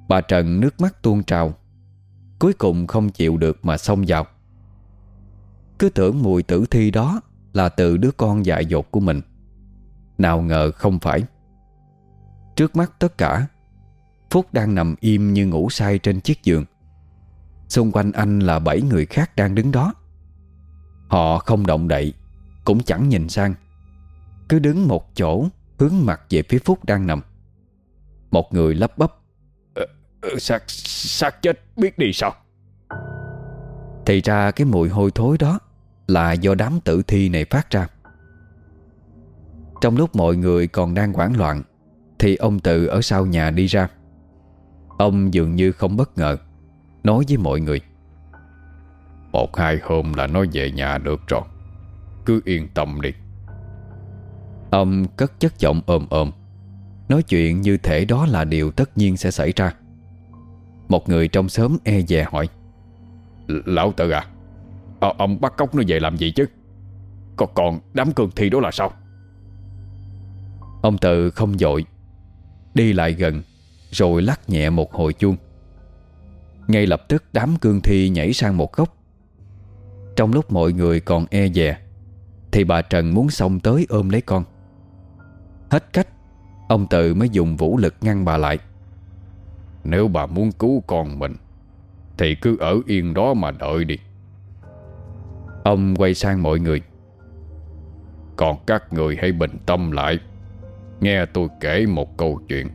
Bà Trần nước mắt tuôn trào, Cuối cùng không chịu được mà xông vào. Cứ tưởng mùi tử thi đó Là từ đứa con dại dột của mình. Nào ngờ không phải. Trước mắt tất cả Phúc đang nằm im như ngủ say trên chiếc giường. Xung quanh anh là bảy người khác đang đứng đó. Họ không động đậy Cũng chẳng nhìn sang. Cứ đứng một chỗ Hướng mặt về phía Phúc đang nằm. Một người lắp bắp ờ, ờ, Xác xác chết biết đi sao? Thì ra cái mùi hôi thối đó Là do đám tử thi này phát ra. Trong lúc mọi người còn đang hoảng loạn Thì ông Tự ở sau nhà đi ra Ông dường như không bất ngờ Nói với mọi người. Một hai hôm là nó về nhà được rồi. Cứ yên tâm đi. Ông cất chất giọng ồm ồm Nói chuyện như thể đó là điều tất nhiên sẽ xảy ra. Một người trong xóm e dè hỏi. Lão tự à ờ, Ông bắt cóc nó về làm gì chứ? Còn còn đám cường thi đó là sao? Ông tự không dội Đi lại gần rồi lắc nhẹ một hồi chuông. Ngay lập tức đám cương thi nhảy sang một góc. Trong lúc mọi người còn e dè, Thì bà Trần muốn xông tới ôm lấy con. Hết cách, Ông tự mới dùng vũ lực ngăn bà lại. Nếu bà muốn cứu con mình, Thì cứ ở yên đó mà đợi đi. Ông quay sang mọi người. Còn các người hãy bình tâm lại. Nghe tôi kể một câu chuyện.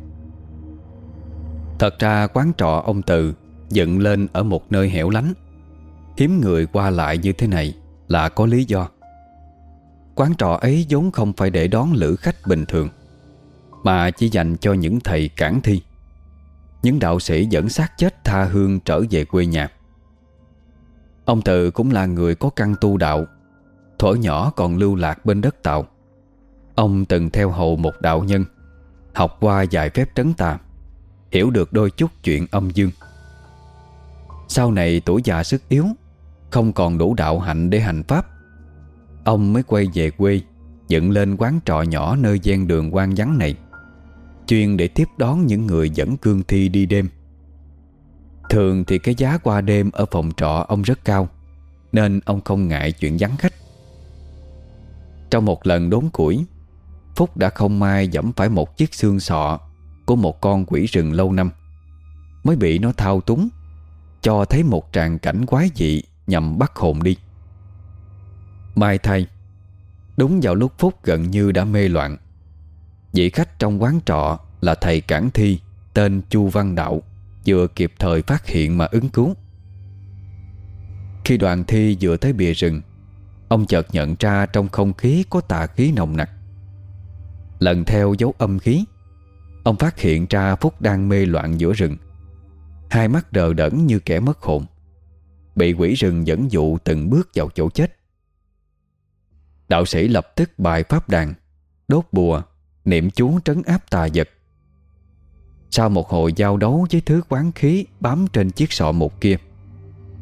Thật ra quán trọ ông Từ Dựng lên ở một nơi hẻo lánh. Hiếm người qua lại như thế này Là có lý do. Quán trọ ấy vốn không phải để đón lữ khách bình thường, Mà chỉ dành cho những thầy cản thi. Những đạo sĩ dẫn xác chết tha hương trở về quê nhà. Ông Tự cũng là người có căn tu đạo Thổ nhỏ còn lưu lạc bên đất tạo. Ông từng theo hầu một đạo nhân, Học qua vài phép trấn tà. Hiểu được đôi chút chuyện âm dương. Sau này tuổi già sức yếu, Không còn đủ đạo hạnh để hành pháp, Ông mới quay về quê, Dựng lên quán trọ nhỏ nơi gian đường quan vắng này, Chuyên để tiếp đón những người dẫn cương thi đi đêm. Thường thì cái giá qua đêm ở phòng trọ ông rất cao, Nên ông không ngại chuyện vắng khách. Trong một lần đốn củi, Phúc đã không may dẫm phải một chiếc xương sọ của một con quỷ rừng lâu năm. Mới bị nó thao túng, cho thấy một tràng cảnh quái dị Nhằm bắt hồn đi. Mai thay, Đúng vào lúc Phúc gần như đã mê loạn, Vị khách trong quán trọ Là thầy cản thi, Tên Chu Văn Đạo, Vừa kịp thời phát hiện mà ứng cứu. Khi đoàn thi vừa tới bìa rừng, Ông chợt nhận ra trong không khí Có tà khí nồng nặc. Lần theo dấu âm khí Ông phát hiện ra Phúc đang mê loạn giữa rừng. Hai mắt đờ đẫn như kẻ mất hồn. Bị quỷ rừng dẫn dụ từng bước vào chỗ chết. Đạo sĩ lập tức bài pháp đàn, Đốt bùa, Niệm chú trấn áp tà vật. Sau một hồi giao đấu với thứ quán khí Bám trên chiếc sọ một kia,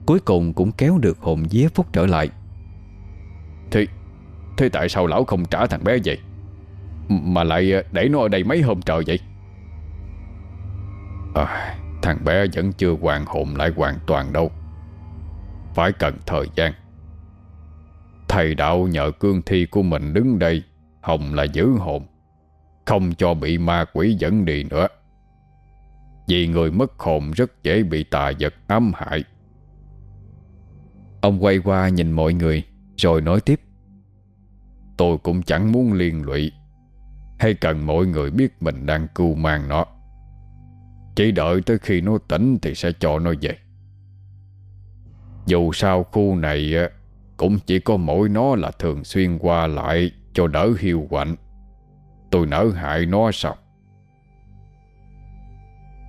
Cuối cùng cũng kéo được hồn vía phúc trở lại. Thì Thế tại sao lão không trả thằng bé vậy? Mà lại ờ, để nó ở đây mấy hôm trời vậy? À Thằng bé vẫn chưa hoàn hồn lại hoàn toàn đâu. Phải cần thời gian. Thầy đạo nhờ cương thi của mình đứng đây, Hồng là giữ hồn, Không cho bị ma quỷ dẫn đi nữa. Vì người mất hồn rất dễ bị tà vật ám hại. Ông quay qua nhìn mọi người, Rồi nói tiếp. Tôi cũng chẳng muốn liên lụy, Hay cần mọi người biết mình đang cưu mang nó. Chỉ đợi tới khi nó tỉnh Thì sẽ cho nó về. Dù sao khu này Cũng chỉ có mỗi nó là thường xuyên qua lại Cho đỡ hiu quạnh. Tôi nỡ hại nó sao?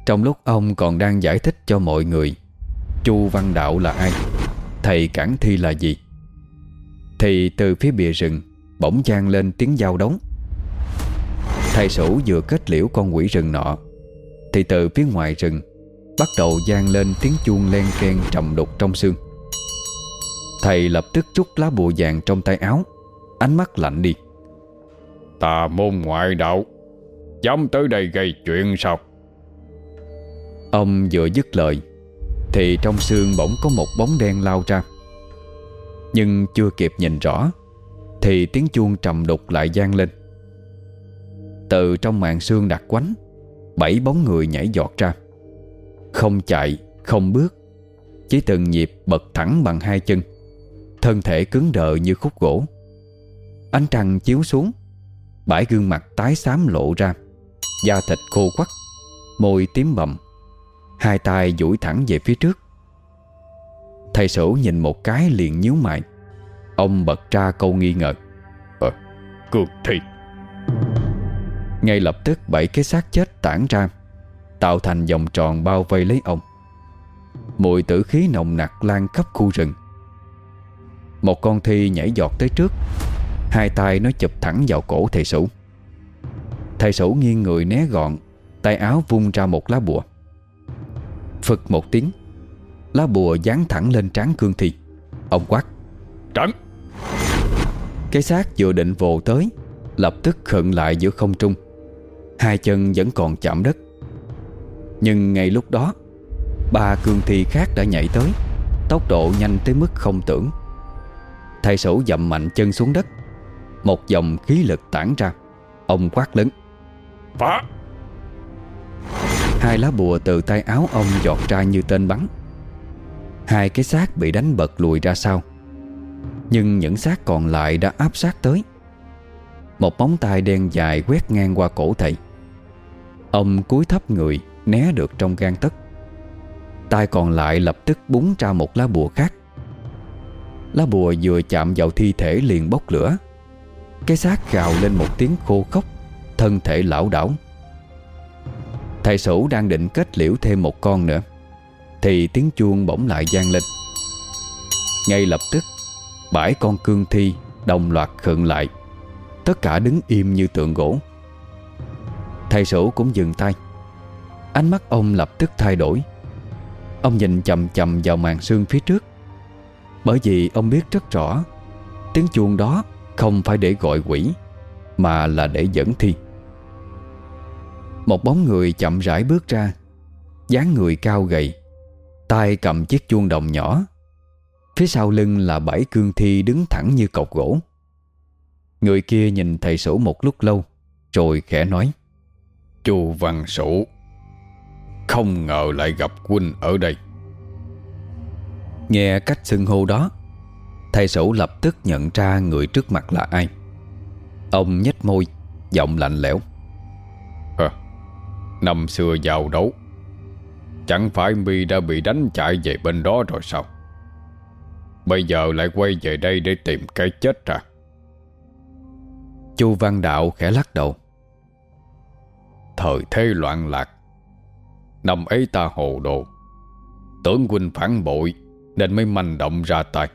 Trong lúc ông còn đang giải thích cho mọi người, Chu Văn Đạo là ai? Thầy Cản Thi là gì? Thì từ phía bìa rừng, Bỗng gian lên tiếng giao đóng Thầy sủ vừa kết liễu con quỷ rừng nọ thì từ phía ngoài rừng Bắt đầu gian lên tiếng chuông len keng trầm đục trong xương. Thầy lập tức rút lá bùa vàng trong tay áo Ánh mắt lạnh đi. Tà môn ngoại đạo Dám tới đây gây chuyện sao? Ông vừa dứt lời Thì trong xương bỗng có một bóng đen lao ra. Nhưng chưa kịp nhìn rõ Thì tiếng chuông trầm đục lại gian lên. Từ trong màn xương đặc quánh Bảy bóng người nhảy giọt ra. Không chạy, không bước Chỉ từng nhịp bật thẳng bằng hai chân. Thân thể cứng đờ như khúc gỗ. Ánh trăng chiếu xuống Bãi gương mặt tái xám lộ ra. Da thịt khô quắt Môi tím bầm. Hai tay duỗi thẳng về phía trước. Thầy sửu nhìn một cái liền nhíu mày. Ông bật ra câu nghi ngờ. Ờ, cược thiệt ngay lập tức bảy cái xác chết tản ra, Tạo thành vòng tròn bao vây lấy ông. Mùi tử khí nồng nặc lan khắp khu rừng. Một con thi nhảy giọt tới trước, Hai tay nó chụp thẳng vào cổ thầy sủ Thầy sủ nghiêng người né gọn, Tay áo vung ra một lá bùa. Phật một tiếng, Lá bùa dán thẳng lên trán cương thi. Ông quát, Trấn! Cái xác vừa định vồ tới, Lập tức khựng lại giữa không trung. Hai chân vẫn còn chạm đất. Nhưng ngay lúc đó Ba cương thi khác đã nhảy tới Tốc độ nhanh tới mức không tưởng. Thầy sủ dậm mạnh chân xuống đất. Một dòng khí lực tản ra. Ông quát lớn. Phá! Hai lá bùa từ tay áo ông giọt ra như tên bắn. Hai cái xác bị đánh bật lùi ra sau. Nhưng những xác còn lại đã áp sát tới. Một bóng tay đen dài quét ngang qua cổ thầy Ông cúi thấp người, Né được trong gan tấc. Tay còn lại lập tức búng ra một lá bùa khác. Lá bùa vừa chạm vào thi thể liền bốc lửa. Cái xác gào lên một tiếng khô khốc, Thân thể lão đảo. Thầy sủ đang định kết liễu thêm một con nữa, Thì tiếng chuông bỗng lại gian lên. Ngay lập tức, Bãi con cương thi Đồng loạt khựng lại. Tất cả đứng im như tượng gỗ. Thầy sủ cũng dừng tay. Ánh mắt ông lập tức thay đổi. Ông nhìn chầm chầm vào màn xương phía trước. Bởi vì ông biết rất rõ, Tiếng chuông đó không phải để gọi quỷ, Mà là để dẫn thi. Một bóng người chậm rãi bước ra, dáng người cao gầy, tay cầm chiếc chuông đồng nhỏ. Phía sau lưng là bảy cương thi đứng thẳng như cọc gỗ. Người kia nhìn thầy sủ một lúc lâu, Rồi khẽ nói. Chu Văn Sủ Không ngờ lại gặp huynh ở đây. Nghe cách xưng hô đó Thầy sủ lập tức nhận ra người trước mặt là ai. Ông nhếch môi Giọng lạnh lẽo. À, Năm xưa giao đấu Chẳng phải mi đã bị đánh chạy về bên đó rồi sao? Bây giờ lại quay về đây để tìm cái chết ra Chu Văn Đạo khẽ lắc đầu Thời thế loạn lạc. Năm ấy ta hồ đồ Tưởng huynh phản bội Nên mới manh động ra tay.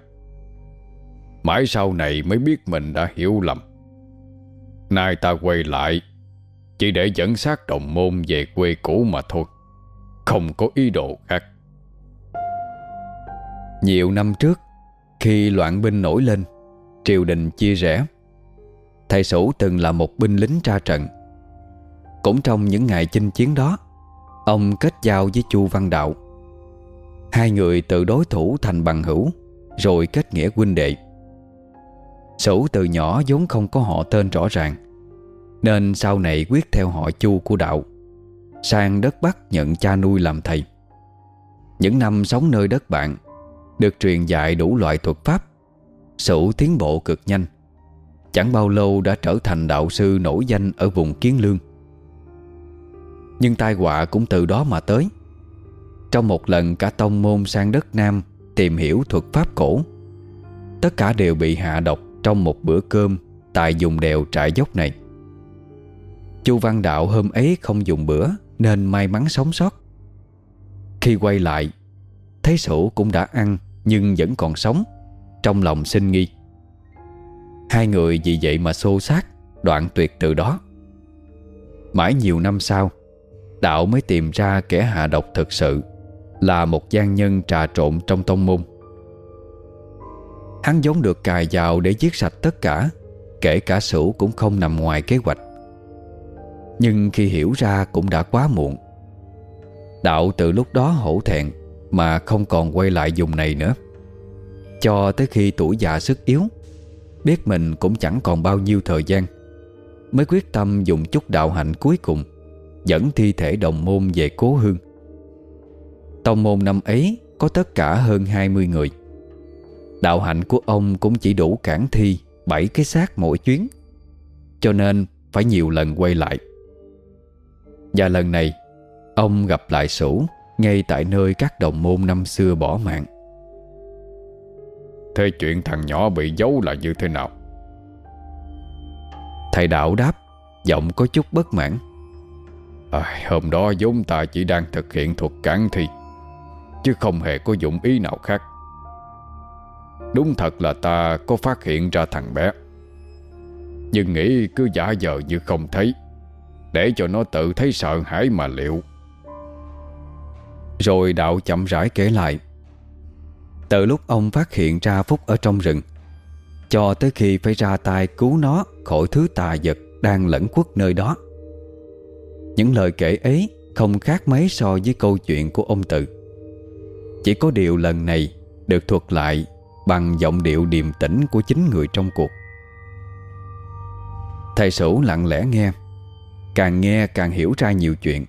Mãi sau này mới biết mình đã hiểu lầm. Nay ta quay lại, Chỉ để dẫn xác đồng môn về quê cũ mà thôi, Không có ý đồ khác. Nhiều năm trước, Khi loạn binh nổi lên, Triều đình chia rẽ. Thầy Sủ từng là một binh lính ra trận. Cũng trong những ngày chinh chiến đó, Ông kết giao với Chu Văn Đạo. Hai người từ đối thủ thành bằng hữu, Rồi kết nghĩa huynh đệ. Sửu từ nhỏ vốn không có họ tên rõ ràng, Nên sau này quyết theo họ Chu của Đạo, Sang đất Bắc nhận cha nuôi làm thầy. Những năm sống nơi đất bạn, Được truyền dạy đủ loại thuật pháp, Sửu tiến bộ cực nhanh. Chẳng bao lâu đã trở thành đạo sư nổi danh ở vùng Kiến Lương. Nhưng tai họa cũng từ đó mà tới. Trong một lần cả tông môn sang đất Nam Tìm hiểu thuật pháp cổ, Tất cả đều bị hạ độc trong một bữa cơm Tại vùng đèo trại dốc này. Chu Văn Đạo hôm ấy không dùng bữa Nên may mắn sống sót. Khi quay lại, Thấy sổ cũng đã ăn Nhưng vẫn còn sống Trong lòng sinh nghi. Hai người vì vậy mà xô xát Đoạn tuyệt từ đó. Mãi nhiều năm sau Đạo mới tìm ra kẻ hạ độc thực sự, Là một gian nhân trà trộn trong tông môn. Hắn giống được cài vào để giết sạch tất cả, Kể cả sửu cũng không nằm ngoài kế hoạch. Nhưng khi hiểu ra cũng đã quá muộn. Đạo từ lúc đó hổ thẹn Mà không còn quay lại dùng này nữa. Cho tới khi tuổi già sức yếu, Biết mình cũng chẳng còn bao nhiêu thời gian, Mới quyết tâm dùng chút đạo hạnh cuối cùng. Dẫn thi thể đồng môn về cố hương. Tông môn năm ấy Có tất cả hơn 20 người. Đạo hạnh của ông cũng chỉ đủ cản thi Bảy cái xác mỗi chuyến Cho nên phải nhiều lần quay lại. Và lần này Ông gặp lại Sủ Ngay tại nơi các đồng môn năm xưa bỏ mạng. Thế chuyện thằng nhỏ bị giấu là như thế nào? Thầy đạo đáp Giọng có chút bất mãn à, Hôm đó vốn ta chỉ đang thực hiện thuật cản thi Chứ không hề có dụng ý nào khác. Đúng thật là ta có phát hiện ra thằng bé Nhưng nghĩ cứ giả vờ như không thấy Để cho nó tự thấy sợ hãi mà liệu. Rồi đạo chậm rãi kể lại. Từ lúc ông phát hiện ra Phúc ở trong rừng Cho tới khi phải ra tay cứu nó khỏi thứ tà vật đang lẫn quất nơi đó những lời kể ấy không khác mấy so với câu chuyện của ông Tự Chỉ có điều lần này được thuật lại Bằng giọng điệu điềm tĩnh của chính người trong cuộc. Thầy Sửu lặng lẽ nghe, Càng nghe càng hiểu ra nhiều chuyện.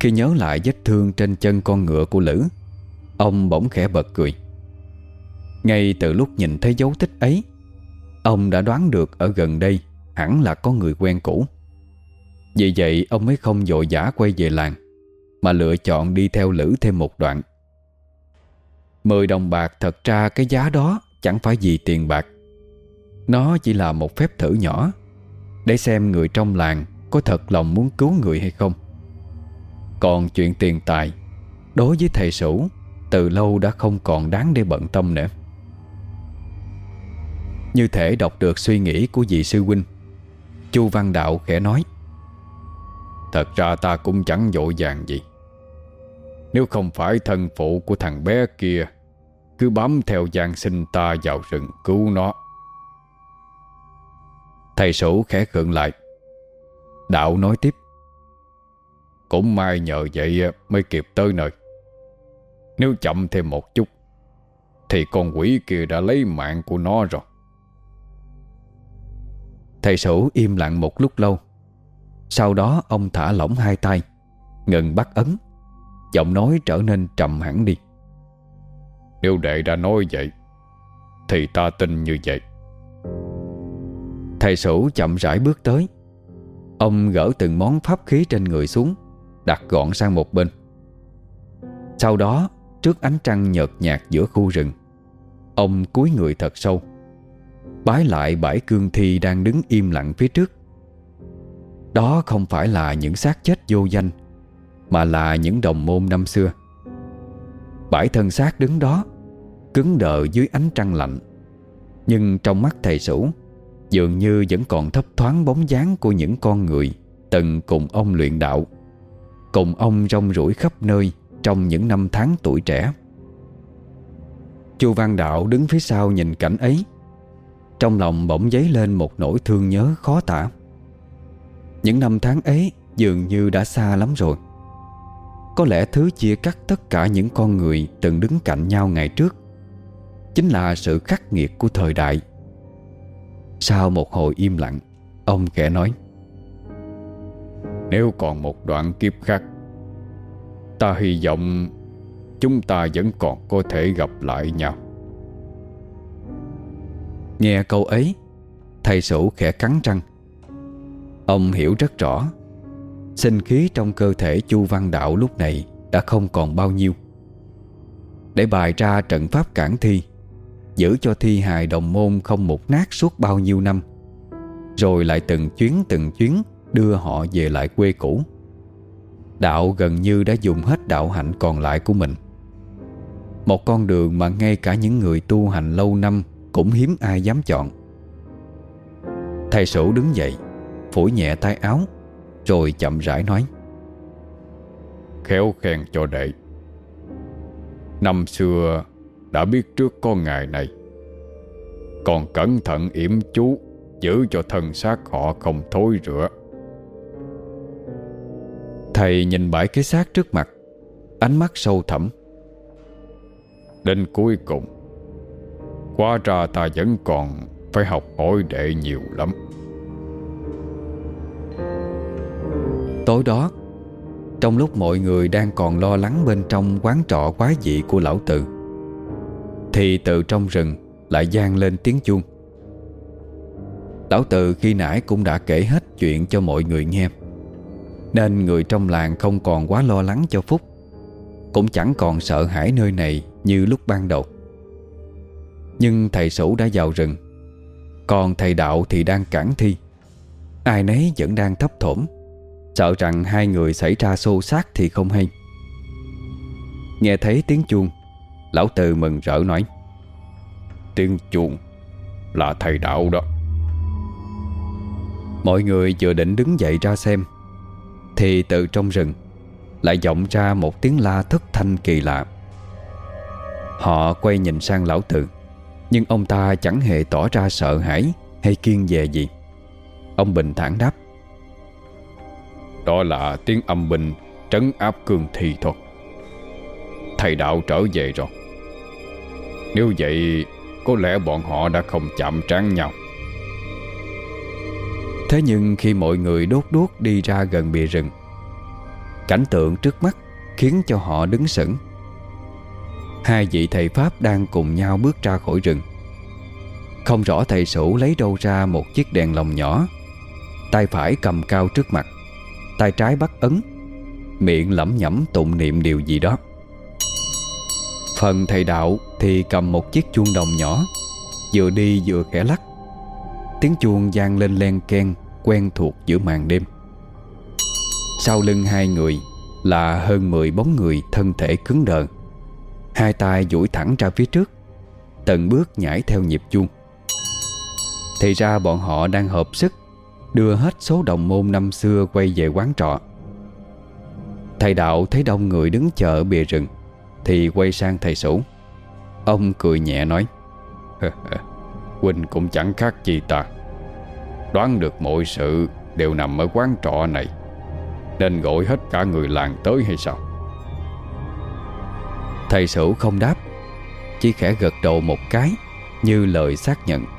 Khi nhớ lại vết thương trên chân con ngựa của Lữ, Ông bỗng khẽ bật cười. Ngay từ lúc nhìn thấy dấu tích ấy, Ông đã đoán được ở gần đây Hẳn là có người quen cũ. Vì vậy, ông mới không dội dã quay về làng, Mà lựa chọn đi theo Lữ thêm một đoạn. Mười đồng bạc thật ra cái giá đó chẳng phải gì tiền bạc. Nó chỉ là một phép thử nhỏ, Để xem người trong làng có thật lòng muốn cứu người hay không. Còn chuyện tiền tài, Đối với thầy sủ Từ lâu đã không còn đáng để bận tâm nữa. Như thể đọc được suy nghĩ của vị sư huynh, Chu Văn Đạo khẽ nói. Thật ra ta cũng chẳng dội vàng gì. Nếu không phải thân phụ của thằng bé kia cứ bám theo giang sinh ta vào rừng cứu nó. Thầy sủ khẽ khượng lại. Đạo nói tiếp. Cũng may nhờ vậy mới kịp tới nơi. Nếu chậm thêm một chút Thì con quỷ kia đã lấy mạng của nó rồi. Thầy sủ im lặng một lúc lâu. Sau đó ông thả lỏng hai tay Ngừng bắt ấn. Giọng nói trở nên trầm hẳn đi. Nếu đệ đã nói vậy Thì ta tin như vậy. Thầy sủ chậm rãi bước tới. Ông gỡ từng món pháp khí trên người xuống Đặt gọn sang một bên. Sau đó Trước ánh trăng nhợt nhạt giữa khu rừng Ông cúi người thật sâu Bái lại bãi cương thi đang đứng im lặng phía trước đó không phải là những xác chết vô danh, Mà là những đồng môn năm xưa. Bãi thân xác đứng đó, Cứng đờ dưới ánh trăng lạnh. Nhưng trong mắt thầy sủ Dường như vẫn còn thấp thoáng bóng dáng Của những con người Từng cùng ông luyện đạo, Cùng ông rong rủi khắp nơi Trong những năm tháng tuổi trẻ. Chu Văn Đạo đứng phía sau nhìn cảnh ấy, Trong lòng bỗng dấy lên một nỗi thương nhớ khó tả. Những năm tháng ấy dường như đã xa lắm rồi. Có lẽ thứ chia cắt tất cả những con người từng đứng cạnh nhau ngày trước Chính là sự khắc nghiệt của thời đại. Sau một hồi im lặng Ông khẽ nói Nếu còn một đoạn kiếp khác Ta hy vọng Chúng ta vẫn còn có thể gặp lại nhau. Nghe câu ấy Thầy sủ khẽ cắn răng Ông hiểu rất rõ, Sinh khí trong cơ thể Chu Văn Đạo lúc này Đã không còn bao nhiêu. Để bài ra trận pháp cản thi, Giữ cho thi hài đồng môn không một nát suốt bao nhiêu năm, Rồi lại từng chuyến từng chuyến Đưa họ về lại quê cũ. Đạo gần như đã dùng hết đạo hạnh còn lại của mình. Một con đường mà ngay cả những người tu hành lâu năm Cũng hiếm ai dám chọn. Thầy sủ đứng dậy Phủi nhẹ tay áo Rồi chậm rãi nói. Khéo khen cho đệ. Năm xưa Đã biết trước có ngày này. Còn cẩn thận yểm chú Giữ cho thân xác họ không thối rửa. Thầy nhìn bãi cái xác trước mặt Ánh mắt sâu thẳm. Đến cuối cùng Quá ra ta vẫn còn Phải học hỏi đệ nhiều lắm Tối đó, Trong lúc mọi người đang còn lo lắng Bên trong quán trọ quá dị của lão tự Thì từ trong rừng Lại gian lên tiếng chuông. Lão tự khi nãy cũng đã kể hết chuyện cho mọi người nghe, Nên người trong làng không còn quá lo lắng cho Phúc, Cũng chẳng còn sợ hãi nơi này như lúc ban đầu. Nhưng thầy sủ đã vào rừng, Còn thầy đạo thì đang cản thi, Ai nấy vẫn đang thấp thổm Sợ rằng hai người xảy ra xô xát thì không hay. Nghe thấy tiếng chuông, Lão Từ mừng rỡ nói, Tiếng chuông Là thầy đạo đó. Mọi người vừa định đứng dậy ra xem, Thì từ trong rừng Lại vọng ra một tiếng la thất thanh kỳ lạ. Họ quay nhìn sang lão Từ, Nhưng ông ta chẳng hề tỏ ra sợ hãi Hay kiên về gì. Ông bình thản đáp đó là tiếng âm binh Trấn áp cương thi thôi Thầy đạo trở về rồi. Nếu vậy, Có lẽ bọn họ đã không chạm trán nhau. Thế nhưng khi mọi người đốt đuốc đi ra gần bìa rừng, Cảnh tượng trước mắt khiến cho họ đứng sững. Hai vị thầy Pháp đang cùng nhau bước ra khỏi rừng. Không rõ thầy sủ lấy đâu ra một chiếc đèn lồng nhỏ, Tay phải cầm cao trước mặt. Tay trái bắt ấn. Miệng lẩm nhẩm tụng niệm điều gì đó. Phần thầy đạo thì cầm một chiếc chuông đồng nhỏ, Vừa đi vừa khẽ lắc. Tiếng chuông gian lên len ken Quen thuộc giữa màn đêm. Sau lưng hai người Là hơn 10 bóng người thân thể cứng đờ. Hai tay duỗi thẳng ra phía trước, Từng bước nhảy theo nhịp chuông. Thì ra bọn họ đang hợp sức Đưa hết số đồng môn năm xưa Quay về quán trọ. Thầy đạo thấy đông người đứng chờ ở bìa rừng, Thì quay sang thầy sủ Ông cười nhẹ nói Huynh cũng chẳng khác gì ta. Đoán được mọi sự Đều nằm ở quán trọ này, Nên gọi hết cả người làng tới hay sao? Thầy sủ không đáp, Chỉ khẽ gật đầu một cái Như lời xác nhận.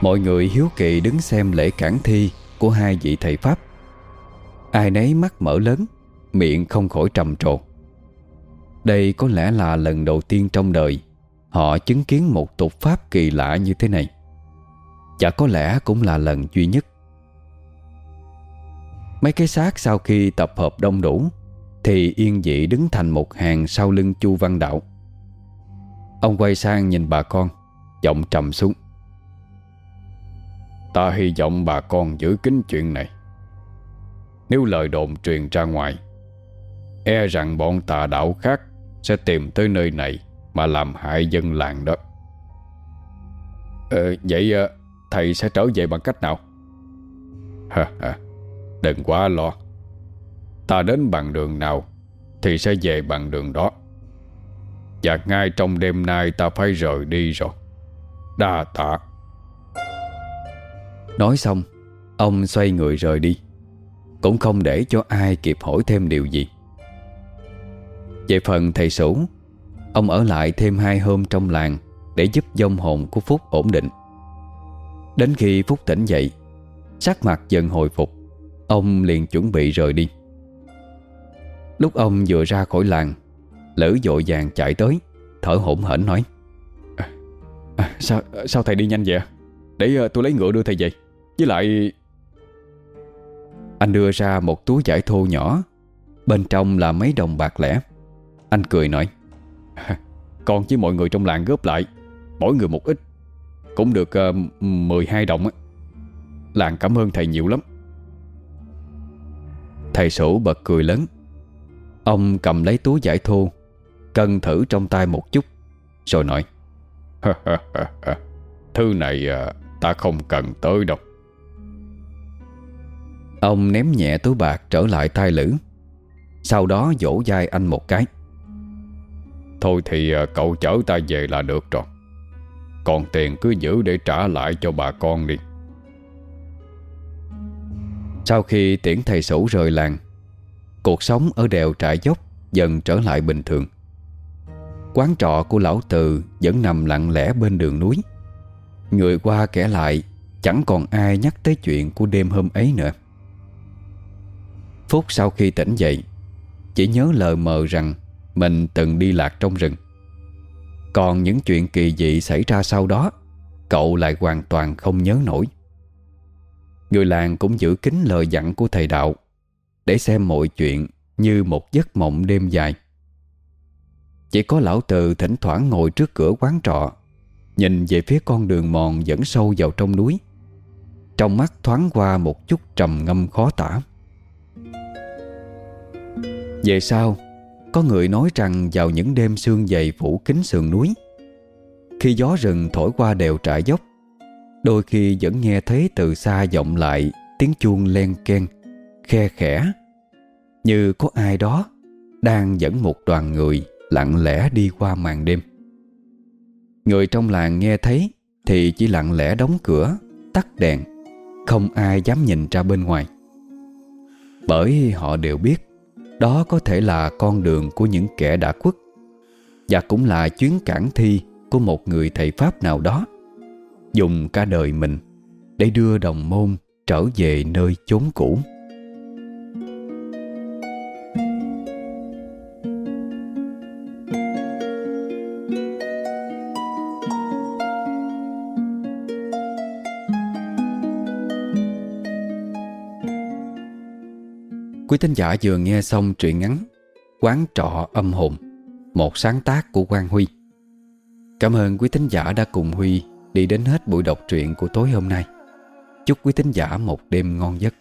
Mọi người hiếu kỳ đứng xem lễ cản thi Của hai vị thầy Pháp. Ai nấy mắt mở lớn, Miệng không khỏi trầm trồ. Đây có lẽ là lần đầu tiên trong đời Họ chứng kiến một tục pháp kỳ lạ như thế này. Chả có lẽ cũng là lần duy nhất. Mấy cái xác sau khi tập hợp đông đủ, Thì yên dị đứng thành một hàng sau lưng Chu Văn Đạo. Ông quay sang nhìn bà con, Giọng trầm xuống. Ta hy vọng bà con giữ kín chuyện này Nếu lời đồn truyền ra ngoài E rằng bọn tà đạo khác Sẽ tìm tới nơi này Mà làm hại dân làng đó Ờ, vậy ờ, thầy sẽ trở về bằng cách nào? Ha ha, đừng quá lo. Ta đến bằng đường nào thì sẽ về bằng đường đó. Và ngay trong đêm nay ta phải rời đi rồi. Đa tạ. Nói xong, ông xoay người rời đi. Cũng không để cho ai kịp hỏi thêm điều gì. Về phần thầy Sủ, ông ở lại thêm hai hôm trong làng để giúp dông hồn của Phúc ổn định. Đến khi Phúc tỉnh dậy Sắc mặt dần hồi phục Ông liền chuẩn bị rời đi Lúc ông vừa ra khỏi làng Lữ dội vàng chạy tới Thở hổn hển nói à, à, Sao à, sao thầy đi nhanh vậy Để uh, tôi lấy ngựa đưa thầy về với lại Anh đưa ra một túi giải thô nhỏ Bên trong là mấy đồng bạc lẻ. Anh cười nói Con với mọi người trong làng góp lại Mỗi người một ít Cũng được ờ, uh, 12 đồng á. Làng cảm ơn thầy nhiều lắm. Thầy sủ bật cười lớn. Ông cầm lấy túi giải thô Cân thử trong tay một chút Rồi nói Thứ này ờ, ta không cần tới đâu. Ông ném nhẹ túi bạc trở lại tay Lữ. Sau đó vỗ vai anh một cái. Thôi thì à, cậu chở ta về là được rồi. Còn tiền cứ giữ để trả lại cho bà con đi. Sau khi tiễn thầy sủ rời làng Cuộc sống ở đèo trại dốc Dần trở lại bình thường. Quán trọ của lão từ Vẫn nằm lặng lẽ bên đường núi. Người qua kẻ lại Chẳng còn ai nhắc tới chuyện của đêm hôm ấy nữa Phút sau khi tỉnh dậy, Chỉ nhớ lờ mờ rằng Mình từng đi lạc trong rừng. Còn những chuyện kỳ dị xảy ra sau đó, Cậu lại hoàn toàn không nhớ nổi. Người làng cũng giữ kín lời dặn của thầy đạo Để xem mọi chuyện như một giấc mộng đêm dài. Chỉ có lão từ thỉnh thoảng ngồi trước cửa quán trọ, Nhìn về phía con đường mòn dẫn sâu vào trong núi. Trong mắt thoáng qua một chút trầm ngâm khó tả. Về sau, Có người nói rằng vào những đêm sương dày phủ kính sườn núi, Khi gió rừng thổi qua đều trải dốc, Đôi khi vẫn nghe thấy từ xa vọng lại Tiếng chuông len ken Khe khẽ, Như có ai đó Đang dẫn một đoàn người Lặng lẽ đi qua màn đêm. Người trong làng nghe thấy Thì chỉ lặng lẽ đóng cửa, Tắt đèn, Không ai dám nhìn ra bên ngoài. Bởi họ đều biết đó có thể là con đường của những kẻ đã khuất, Và cũng là chuyến cản thi Của một người thầy Pháp nào đó. Dùng cả đời mình Để đưa đồng môn trở về nơi chốn cũ. Quý thính giả vừa nghe xong truyện ngắn Quán trọ âm hồn, Một sáng tác của Quang Huy. Cảm ơn quý thính giả đã cùng Huy Đi đến hết buổi đọc truyện của tối hôm nay. Chúc quý thính giả một đêm ngon giấc.